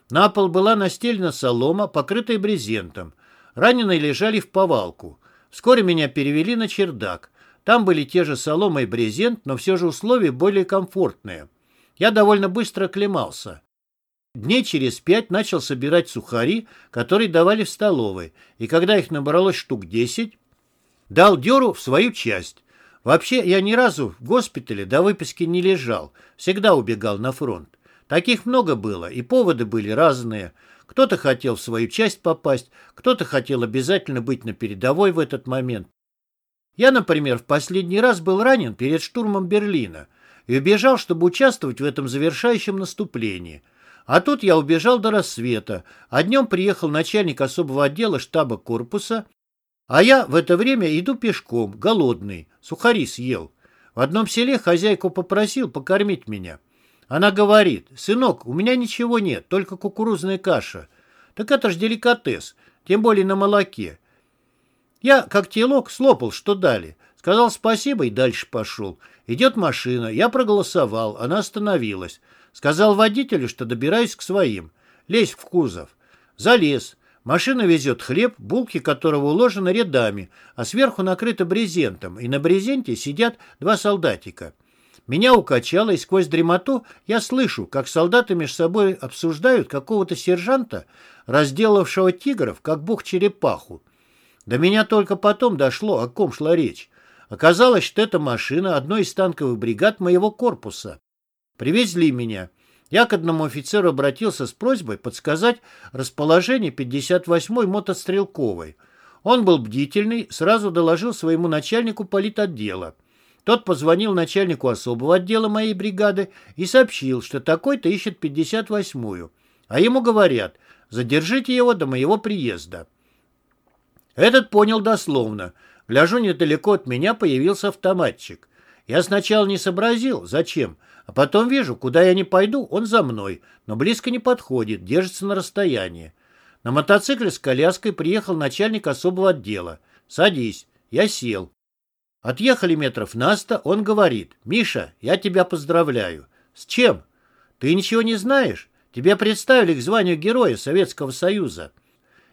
На пол была настелена солома, покрытая брезентом. Раненые лежали в повалку. Вскоре меня перевели на чердак. Там были те же солома и брезент, но все же условия более комфортные. Я довольно быстро оклемался. Дней через пять начал собирать сухари, которые давали в столовой, и когда их набралось штук десять, дал дёру в свою часть. Вообще, я ни разу в госпитале до выписки не лежал, всегда убегал на фронт. Таких много было, и поводы были разные. Кто-то хотел в свою часть попасть, кто-то хотел обязательно быть на передовой в этот момент. Я, например, в последний раз был ранен перед штурмом Берлина и убежал, чтобы участвовать в этом завершающем наступлении. А тут я убежал до рассвета, а днем приехал начальник особого отдела штаба корпуса, а я в это время иду пешком, голодный, сухари съел. В одном селе хозяйку попросил покормить меня. Она говорит, сынок, у меня ничего нет, только кукурузная каша. Так это ж деликатес, тем более на молоке. Я, как телок, слопал, что дали. Сказал спасибо и дальше пошел. Идет машина, я проголосовал, она остановилась. Сказал водителю, что добираюсь к своим. Лезь в кузов. Залез. Машина везет хлеб, булки которого уложены рядами, а сверху накрыто брезентом, и на брезенте сидят два солдатика. Меня укачало, и сквозь дремоту я слышу, как солдаты между собой обсуждают какого-то сержанта, разделавшего тигров, как бог черепаху. До меня только потом дошло, о ком шла речь. Оказалось, что это машина одной из танковых бригад моего корпуса. Привезли меня. Я к одному офицеру обратился с просьбой подсказать расположение 58-й мотострелковой. Он был бдительный, сразу доложил своему начальнику политотдела. Тот позвонил начальнику особого отдела моей бригады и сообщил, что такой-то ищет 58-ю. А ему говорят, задержите его до моего приезда. Этот понял дословно. Гляжу, недалеко от меня появился автоматчик. Я сначала не сообразил, зачем, а потом вижу, куда я не пойду, он за мной, но близко не подходит, держится на расстоянии. На мотоцикле с коляской приехал начальник особого отдела. «Садись». Я сел. Отъехали метров на сто, он говорит, «Миша, я тебя поздравляю». «С чем?» «Ты ничего не знаешь? Тебя представили к званию Героя Советского Союза».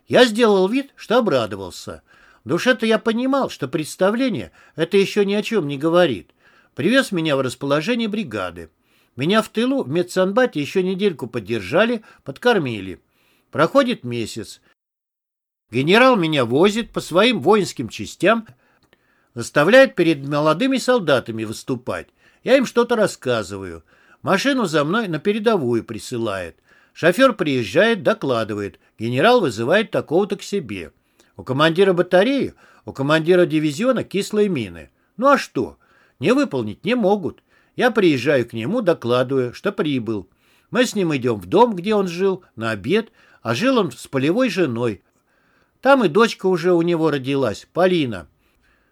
Я сделал вид, что обрадовался. В душе-то я понимал, что представление это еще ни о чем не говорит. Привез меня в расположение бригады. Меня в тылу в медсанбате еще недельку поддержали, подкормили. Проходит месяц. Генерал меня возит по своим воинским частям, заставляет перед молодыми солдатами выступать. Я им что-то рассказываю. Машину за мной на передовую присылает. Шофер приезжает, докладывает. Генерал вызывает такого-то к себе. У командира батареи, у командира дивизиона кислые мины. Ну а что? Не выполнить не могут. Я приезжаю к нему, докладываю, что прибыл. Мы с ним идем в дом, где он жил, на обед, а жил он с полевой женой. Там и дочка уже у него родилась, Полина.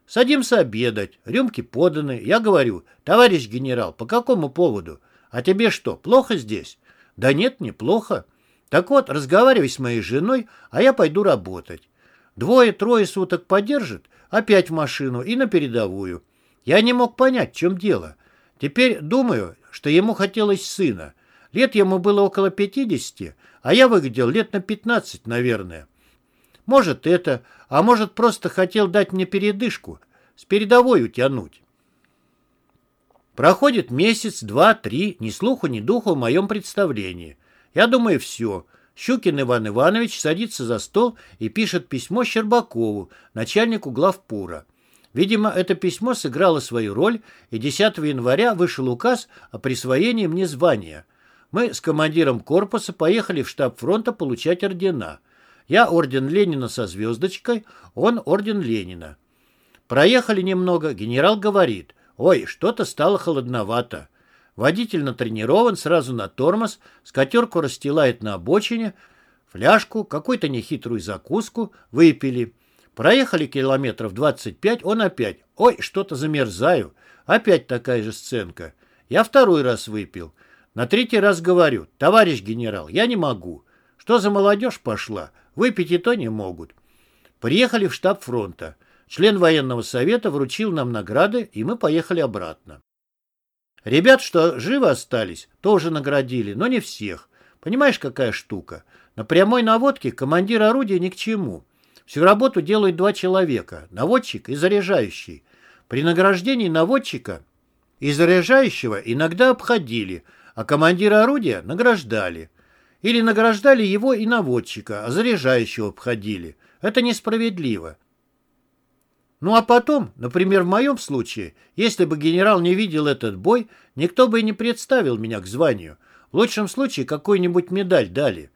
Садимся обедать, рюмки поданы. Я говорю, товарищ генерал, по какому поводу? А тебе что, плохо здесь? Да нет, неплохо. Так вот, разговаривай с моей женой, а я пойду работать. Двое-трое суток подержит, опять в машину и на передовую. Я не мог понять, в чем дело. Теперь думаю, что ему хотелось сына. Лет ему было около пятидесяти, а я выглядел лет на пятнадцать, наверное. Может, это, а может, просто хотел дать мне передышку, с передовой утянуть. Проходит месяц, два, три, ни слуху, ни духу в моем представлении. Я думаю, все. Щукин Иван Иванович садится за стол и пишет письмо Щербакову, начальнику главпура. Видимо, это письмо сыграло свою роль, и 10 января вышел указ о присвоении мне звания. Мы с командиром корпуса поехали в штаб фронта получать ордена. Я орден Ленина со звездочкой, он орден Ленина. Проехали немного, генерал говорит, ой, что-то стало холодновато. Водитель натренирован, сразу на тормоз, скатерку расстилает на обочине, фляжку, какую-то нехитрую закуску, выпили. Проехали километров 25, он опять. Ой, что-то замерзаю. Опять такая же сценка. Я второй раз выпил. На третий раз говорю, товарищ генерал, я не могу. Что за молодежь пошла? Выпить и то не могут. Приехали в штаб фронта. Член военного совета вручил нам награды, и мы поехали обратно. Ребят, что живы остались, тоже наградили, но не всех. Понимаешь, какая штука? На прямой наводке командир орудия ни к чему. Всю работу делают два человека – наводчик и заряжающий. При награждении наводчика и заряжающего иногда обходили, а командира орудия награждали. Или награждали его и наводчика, а заряжающего обходили. Это несправедливо. Ну а потом, например, в моем случае, если бы генерал не видел этот бой, никто бы и не представил меня к званию. В лучшем случае какую-нибудь медаль дали.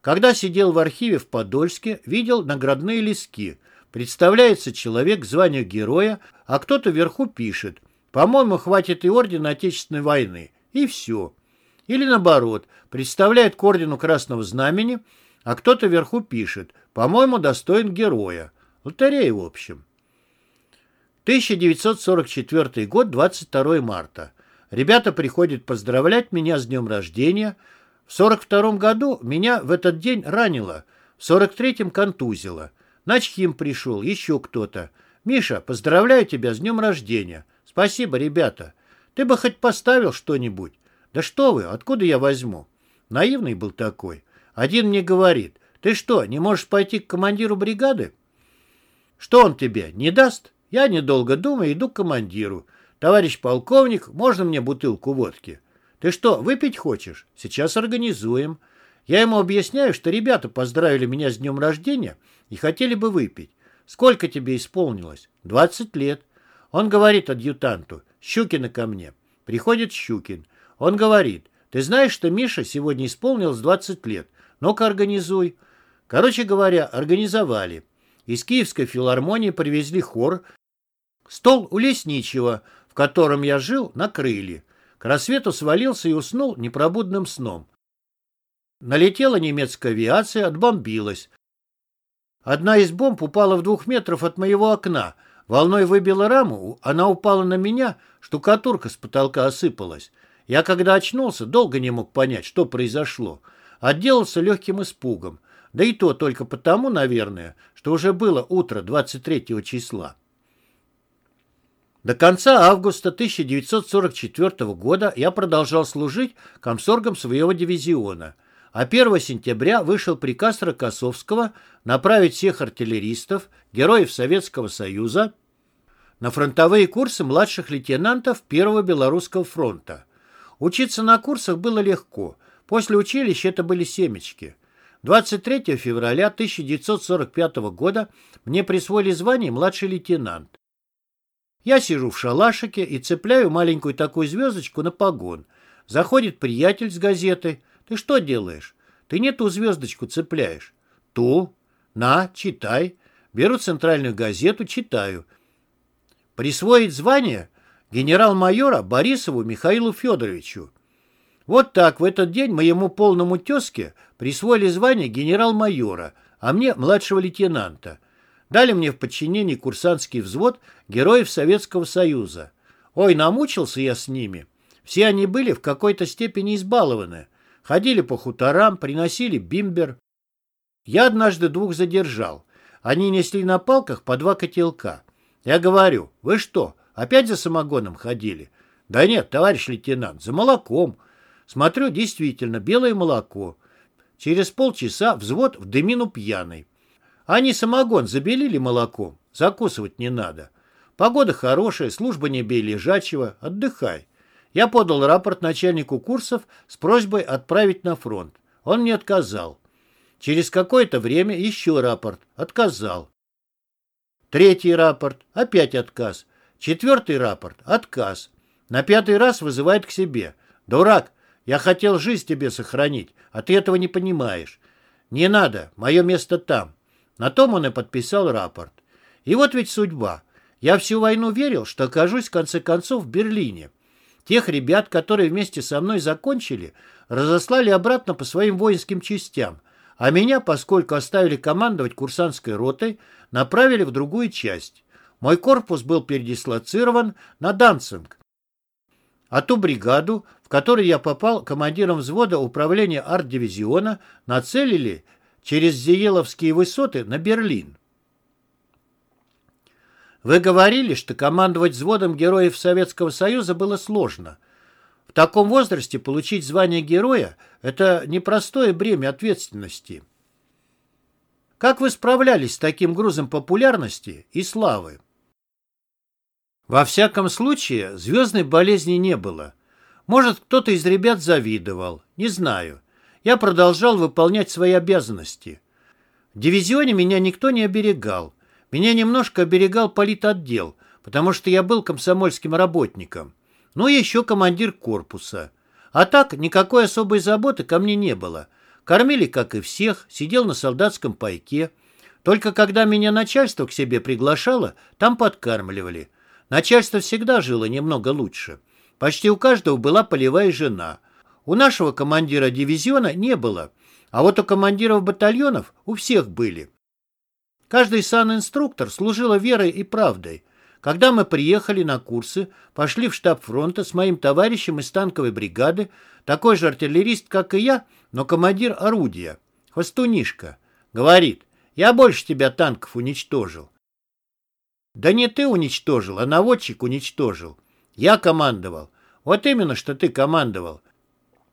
Когда сидел в архиве в Подольске, видел наградные листки. Представляется человек к званию героя, а кто-то вверху пишет. По-моему, хватит и ордена Отечественной войны. И все. Или наоборот, представляет к ордену Красного Знамени, а кто-то вверху пишет. По-моему, достоин героя. Лотерея, в общем. 1944 год, 22 марта. Ребята приходят поздравлять меня с днем рождения. В 42 году меня в этот день ранило, в 43-м контузило. Начхим пришел, еще кто-то. «Миша, поздравляю тебя с днем рождения. Спасибо, ребята. Ты бы хоть поставил что-нибудь. Да что вы, откуда я возьму?» Наивный был такой. Один мне говорит, «Ты что, не можешь пойти к командиру бригады?» «Что он тебе, не даст?» Я, недолго думая, иду к командиру. «Товарищ полковник, можно мне бутылку водки?» «Ты что, выпить хочешь? Сейчас организуем». Я ему объясняю, что ребята поздравили меня с днем рождения и хотели бы выпить. «Сколько тебе исполнилось?» «Двадцать лет». Он говорит адъютанту, «Щукина ко мне». Приходит Щукин. Он говорит, «Ты знаешь, что Миша сегодня исполнилось 20 лет? Ну-ка, организуй». Короче говоря, организовали. Из Киевской филармонии привезли хор, Стол у лесничего, в котором я жил, накрыли. К рассвету свалился и уснул непробудным сном. Налетела немецкая авиация, отбомбилась. Одна из бомб упала в двух метров от моего окна. Волной выбила раму, она упала на меня, штукатурка с потолка осыпалась. Я, когда очнулся, долго не мог понять, что произошло. Отделался легким испугом. Да и то только потому, наверное, что уже было утро 23 числа. До конца августа 1944 года я продолжал служить комсоргом своего дивизиона, а 1 сентября вышел приказ Рокоссовского направить всех артиллеристов, героев Советского Союза, на фронтовые курсы младших лейтенантов Первого Белорусского фронта. Учиться на курсах было легко. После училища это были семечки. 23 февраля 1945 года мне присвоили звание младший лейтенант. Я сижу в шалашике и цепляю маленькую такую звездочку на погон. Заходит приятель с газеты. Ты что делаешь? Ты не ту звездочку цепляешь. Ту. На, читай. Беру центральную газету, читаю. Присвоить звание генерал-майора Борисову Михаилу Федоровичу. Вот так в этот день моему полному тезке присвоили звание генерал-майора, а мне младшего лейтенанта. Дали мне в подчинении курсантский взвод героев Советского Союза. Ой, намучился я с ними. Все они были в какой-то степени избалованы. Ходили по хуторам, приносили бимбер. Я однажды двух задержал. Они несли на палках по два котелка. Я говорю, вы что, опять за самогоном ходили? Да нет, товарищ лейтенант, за молоком. Смотрю, действительно, белое молоко. Через полчаса взвод в дымину пьяный. Они самогон забелили молоком, закусывать не надо. Погода хорошая, служба не бей лежачего, отдыхай. Я подал рапорт начальнику курсов с просьбой отправить на фронт. Он мне отказал. Через какое-то время еще рапорт. Отказал. Третий рапорт. Опять отказ. Четвертый рапорт. Отказ. На пятый раз вызывает к себе. Дурак, я хотел жизнь тебе сохранить, а ты этого не понимаешь. Не надо, мое место там. На том он и подписал рапорт. И вот ведь судьба. Я всю войну верил, что окажусь в конце концов в Берлине. Тех ребят, которые вместе со мной закончили, разослали обратно по своим воинским частям, а меня, поскольку оставили командовать курсантской ротой, направили в другую часть. Мой корпус был передислоцирован на Данцинг, а ту бригаду, в которой я попал командиром взвода управления арт-дивизиона, нацелили через Зиеловские высоты на Берлин. Вы говорили, что командовать взводом героев Советского Союза было сложно. В таком возрасте получить звание героя – это непростое бремя ответственности. Как вы справлялись с таким грузом популярности и славы? Во всяком случае, звездной болезни не было. Может, кто-то из ребят завидовал, не знаю. я продолжал выполнять свои обязанности. В дивизионе меня никто не оберегал. Меня немножко оберегал политотдел, потому что я был комсомольским работником. Ну и еще командир корпуса. А так никакой особой заботы ко мне не было. Кормили, как и всех, сидел на солдатском пайке. Только когда меня начальство к себе приглашало, там подкармливали. Начальство всегда жило немного лучше. Почти у каждого была полевая жена. У нашего командира дивизиона не было, а вот у командиров батальонов у всех были. Каждый санинструктор служила верой и правдой. Когда мы приехали на курсы, пошли в штаб фронта с моим товарищем из танковой бригады, такой же артиллерист, как и я, но командир орудия, хвостунишка, говорит, я больше тебя танков уничтожил. Да не ты уничтожил, а наводчик уничтожил. Я командовал. Вот именно, что ты командовал.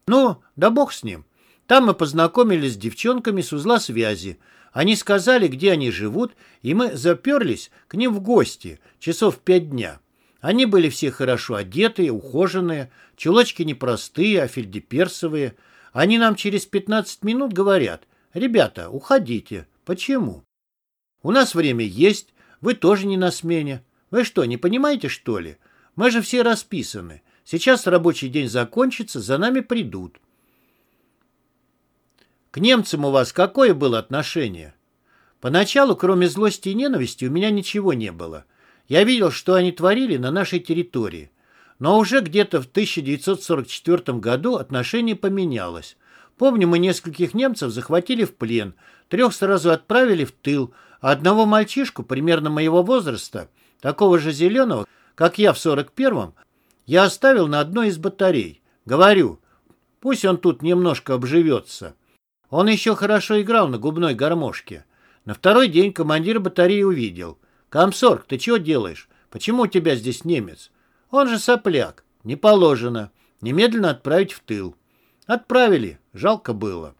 Ну, да бог с ним. Там мы познакомились с девчонками с узла связи. Они сказали, где они живут, и мы заперлись к ним в гости, часов пять дня. Они были все хорошо одетые, ухоженные, чулочки непростые, а фельдеперсовые. Они нам через 15 минут говорят, «Ребята, уходите». Почему? У нас время есть, вы тоже не на смене. Вы что, не понимаете, что ли? Мы же все расписаны. Сейчас рабочий день закончится, за нами придут. К немцам у вас какое было отношение? Поначалу, кроме злости и ненависти, у меня ничего не было. Я видел, что они творили на нашей территории. Но уже где-то в 1944 году отношение поменялось. Помню, мы нескольких немцев захватили в плен, трех сразу отправили в тыл, одного мальчишку, примерно моего возраста, такого же зеленого, как я в 41-м, я оставил на одной из батарей. Говорю, пусть он тут немножко обживется. Он еще хорошо играл на губной гармошке. На второй день командир батареи увидел. «Комсорг, ты чего делаешь? Почему у тебя здесь немец? Он же сопляк. Не положено. Немедленно отправить в тыл». Отправили. Жалко было.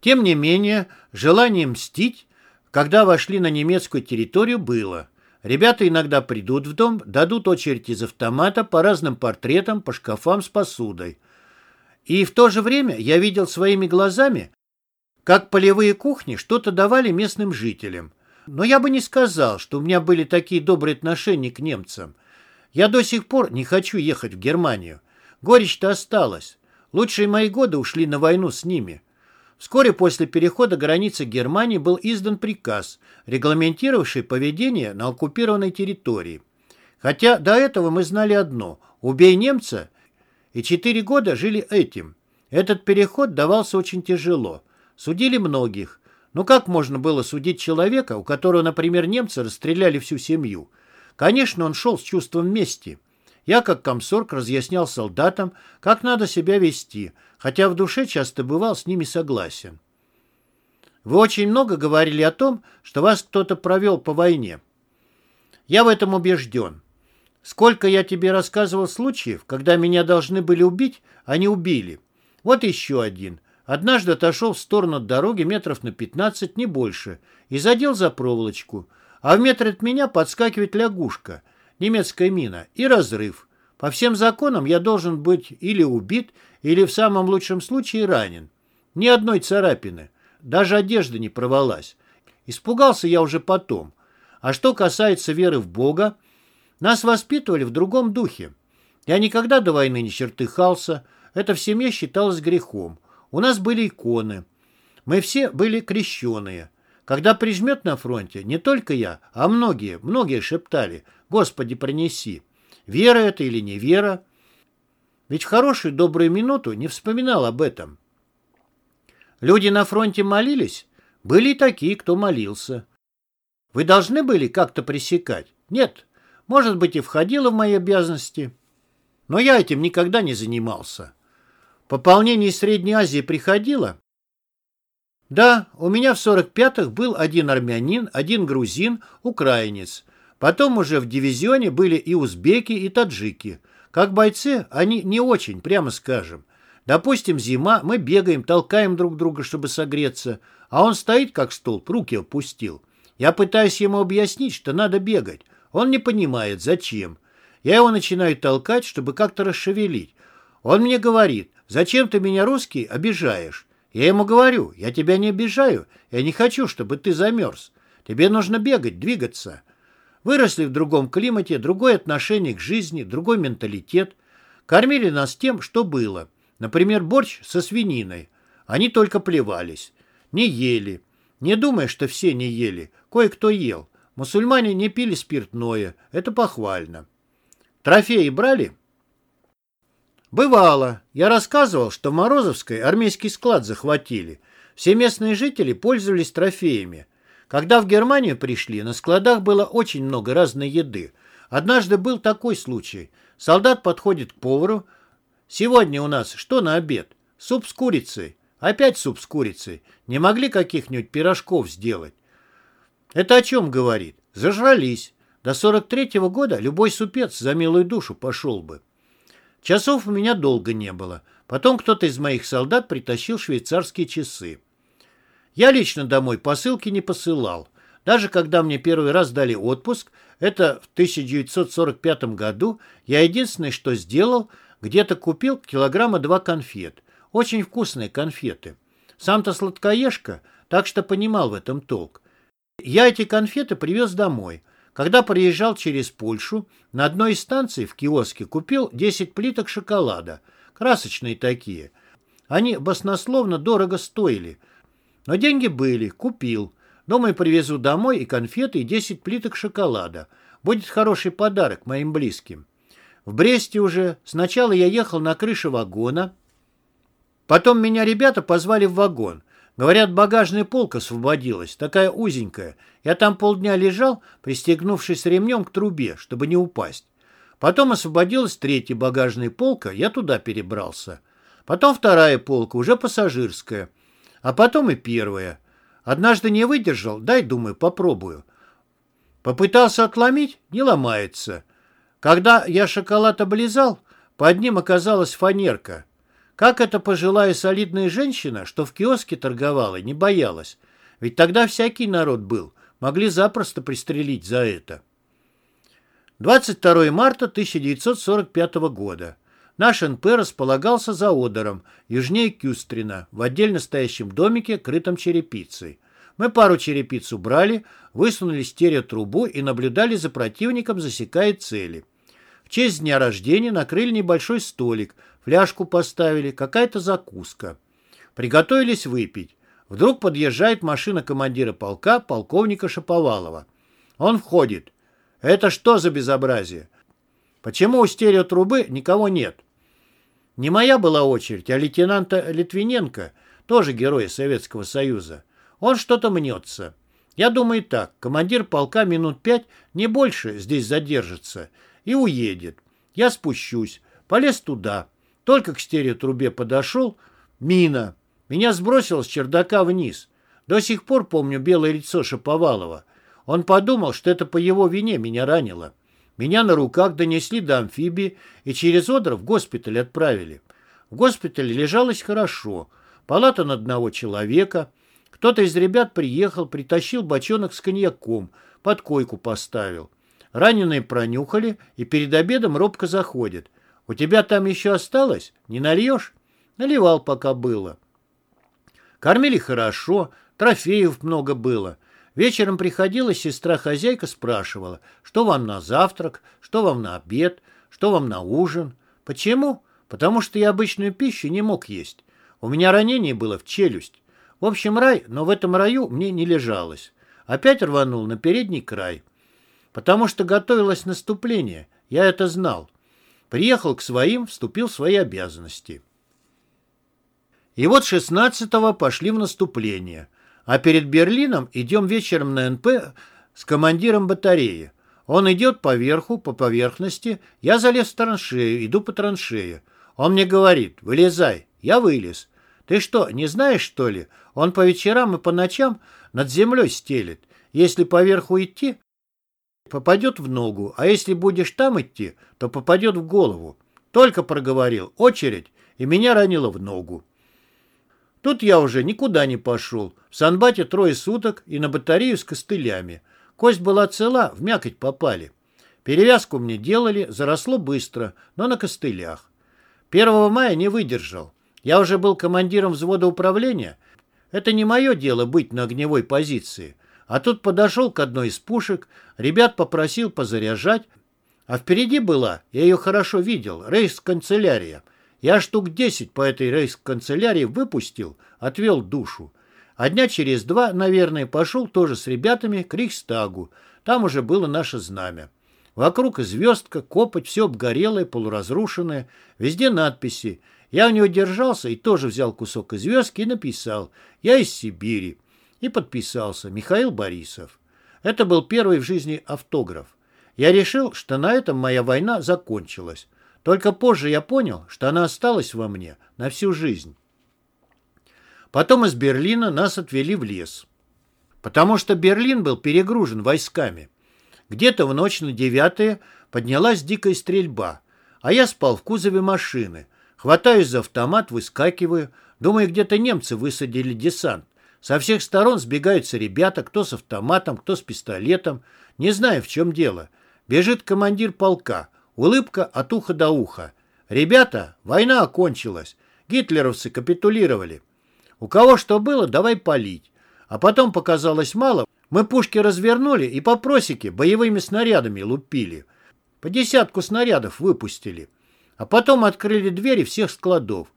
Тем не менее, желание мстить, когда вошли на немецкую территорию, было. Ребята иногда придут в дом, дадут очередь из автомата по разным портретам, по шкафам с посудой. И в то же время я видел своими глазами, как полевые кухни что-то давали местным жителям. Но я бы не сказал, что у меня были такие добрые отношения к немцам. Я до сих пор не хочу ехать в Германию. Горечь-то осталась. Лучшие мои годы ушли на войну с ними. Вскоре после перехода границы Германии был издан приказ, регламентировавший поведение на оккупированной территории. Хотя до этого мы знали одно – убей немца – и четыре года жили этим. Этот переход давался очень тяжело. Судили многих. Но как можно было судить человека, у которого, например, немцы расстреляли всю семью? Конечно, он шел с чувством мести. Я, как комсорг, разъяснял солдатам, как надо себя вести, хотя в душе часто бывал с ними согласен. Вы очень много говорили о том, что вас кто-то провел по войне. Я в этом убежден. Сколько я тебе рассказывал случаев, когда меня должны были убить, а не убили. Вот еще один. Однажды отошел в сторону от дороги метров на 15, не больше, и задел за проволочку. А в метре от меня подскакивает лягушка, немецкая мина, и разрыв. По всем законам я должен быть или убит, или в самом лучшем случае ранен. Ни одной царапины. Даже одежда не провалась. Испугался я уже потом. А что касается веры в Бога, нас воспитывали в другом духе. Я никогда до войны не чертыхался, это в семье считалось грехом. У нас были иконы. Мы все были крещеные. Когда прижмет на фронте, не только я, а многие, многие шептали «Господи, пронеси». Вера это или не вера? Ведь в хорошую добрую минуту не вспоминал об этом. Люди на фронте молились? Были и такие, кто молился. Вы должны были как-то пресекать? Нет, может быть, и входило в мои обязанности. Но я этим никогда не занимался. Пополнение из Средней Азии приходило? Да, у меня в 45-х был один армянин, один грузин, украинец. Потом уже в дивизионе были и узбеки, и таджики. Как бойцы, они не очень, прямо скажем. Допустим, зима, мы бегаем, толкаем друг друга, чтобы согреться, а он стоит как столб, руки опустил. Я пытаюсь ему объяснить, что надо бегать. Он не понимает, зачем. Я его начинаю толкать, чтобы как-то расшевелить. Он мне говорит, зачем ты меня, русский, обижаешь? Я ему говорю, я тебя не обижаю, я не хочу, чтобы ты замерз. Тебе нужно бегать, двигаться. Выросли в другом климате, другое отношение к жизни, другой менталитет. Кормили нас тем, что было. Например, борщ со свининой. Они только плевались. Не ели. Не думай, что все не ели. Кое-кто ел. Мусульмане не пили спиртное. Это похвально. Трофеи брали? Бывало. Я рассказывал, что в Морозовской армейский склад захватили. Все местные жители пользовались трофеями. Когда в Германию пришли, на складах было очень много разной еды. Однажды был такой случай. Солдат подходит к повару. «Сегодня у нас что на обед? Суп с курицей. Опять суп с курицей. Не могли каких-нибудь пирожков сделать?» Это о чем говорит? Зажрались. До 43-го года любой супец за милую душу пошел бы. Часов у меня долго не было. Потом кто-то из моих солдат притащил швейцарские часы. Я лично домой посылки не посылал. Даже когда мне первый раз дали отпуск, это в 1945 году, я единственное, что сделал, где-то купил килограмма два конфет. Очень вкусные конфеты. Сам-то сладкоежка, так что понимал в этом толк. Я эти конфеты привез домой. Когда приезжал через Польшу, на одной из станций в киоске купил 10 плиток шоколада. Красочные такие. Они баснословно дорого стоили – но деньги были, купил. Дома я привезу домой и конфеты, и 10 плиток шоколада. Будет хороший подарок моим близким. В Бресте уже сначала я ехал на крыше вагона. Потом меня ребята позвали в вагон. Говорят, багажная полка освободилась, такая узенькая. Я там полдня лежал, пристегнувшись ремнем к трубе, чтобы не упасть. Потом освободилась третья багажная полка, я туда перебрался. Потом вторая полка, уже пассажирская – а потом и первое. Однажды не выдержал, дай, думаю, попробую. Попытался отломить, не ломается. Когда я шоколад облизал, под ним оказалась фанерка. Как эта пожилая солидная женщина, что в киоске торговала, не боялась. Ведь тогда всякий народ был, могли запросто пристрелить за это. 22 марта 1945 года. Наш НП располагался за Одером, южнее Кюстрина, в отдельно стоящем домике, крытом черепицей. Мы пару черепиц убрали, высунули стереотрубу и наблюдали за противником, засекая цели. В честь дня рождения накрыли небольшой столик, фляжку поставили, какая-то закуска. Приготовились выпить. Вдруг подъезжает машина командира полка, полковника Шаповалова. Он входит. «Это что за безобразие? Почему у стереотрубы никого нет? Не моя была очередь, а лейтенанта Литвиненко, тоже герой Советского Союза. Он что-то мнется. Я думаю так, командир полка минут пять, не больше, здесь задержится и уедет. Я спущусь, полез туда. Только к стереотрубе подошел, мина. Меня сбросило с чердака вниз. До сих пор помню белое лицо Шаповалова. Он подумал, что это по его вине меня ранило. Меня на руках донесли до амфибии и через Одер в госпиталь отправили. В госпитале лежалось хорошо. Палата на одного человека. Кто-то из ребят приехал, притащил бочонок с коньяком, под койку поставил. Раненые пронюхали и перед обедом робко заходят. «У тебя там еще осталось? Не нальешь?» Наливал, пока было. Кормили хорошо, трофеев много было. Вечером приходила сестра-хозяйка, спрашивала, что вам на завтрак, что вам на обед, что вам на ужин. Почему? Потому что я обычную пищу не мог есть. У меня ранение было в челюсть. В общем, рай, но в этом раю мне не лежалось. Опять рванул на передний край. Потому что готовилось наступление, я это знал. Приехал к своим, вступил в свои обязанности. И вот 16-го пошли в наступление. А перед Берлином идем вечером на НП с командиром батареи. Он идет поверху, по поверхности. Я залез в траншею, иду по траншее. Он мне говорит, вылезай. Я вылез. Ты что, не знаешь, что ли? Он по вечерам и по ночам над землей стелет. Если поверху идти, попадет в ногу, а если будешь там идти, то попадет в голову. Только проговорил очередь, и меня ранило в ногу. Тут я уже никуда не пошел. В Санбате трое суток и на батарею с костылями. Кость была цела, в мякоть попали. Перевязку мне делали, заросло быстро, но на костылях. 1 мая не выдержал. Я уже был командиром взвода управления. Это не мое дело быть на огневой позиции. А тут подошел к одной из пушек, ребят попросил позаряжать, а впереди была, я ее хорошо видел, рейс-канцелярия. Я штук 10 по этой рейс-канцелярии выпустил, отвел душу. А дня через два, наверное, пошел тоже с ребятами к Рейхстагу. Там уже было наше знамя. Вокруг звездка, копоть, все обгорелое, полуразрушенное. Везде надписи. Я у него держался и тоже взял кусок из звездки и написал «Я из Сибири». И подписался Михаил Борисов. Это был первый в жизни автограф. Я решил, что на этом моя война закончилась. Только позже я понял, что она осталась во мне на всю жизнь. Потом из Берлина нас отвели в лес. Потому что Берлин был перегружен войсками. Где-то в ночь на девятое поднялась дикая стрельба, а я спал в кузове машины. Хватаюсь за автомат, выскакиваю. Думаю, где-то немцы высадили десант. Со всех сторон сбегаются ребята, кто с автоматом, кто с пистолетом. Не знаю, в чем дело. Бежит командир полка. Улыбка от уха до уха. «Ребята, война окончилась. Гитлеровцы капитулировали. У кого что было, давай палить». А потом показалось мало. Мы пушки развернули и по просеке боевыми снарядами лупили. По десятку снарядов выпустили. А потом открыли двери всех складов.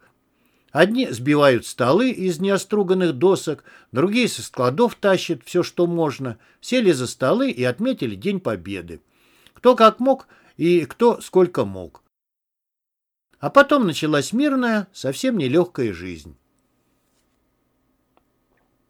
Одни сбивают столы из неоструганных досок, другие со складов тащат все, что можно. Сели за столы и отметили День Победы. Кто как мог и кто сколько мог. А потом началась мирная, совсем нелегкая жизнь.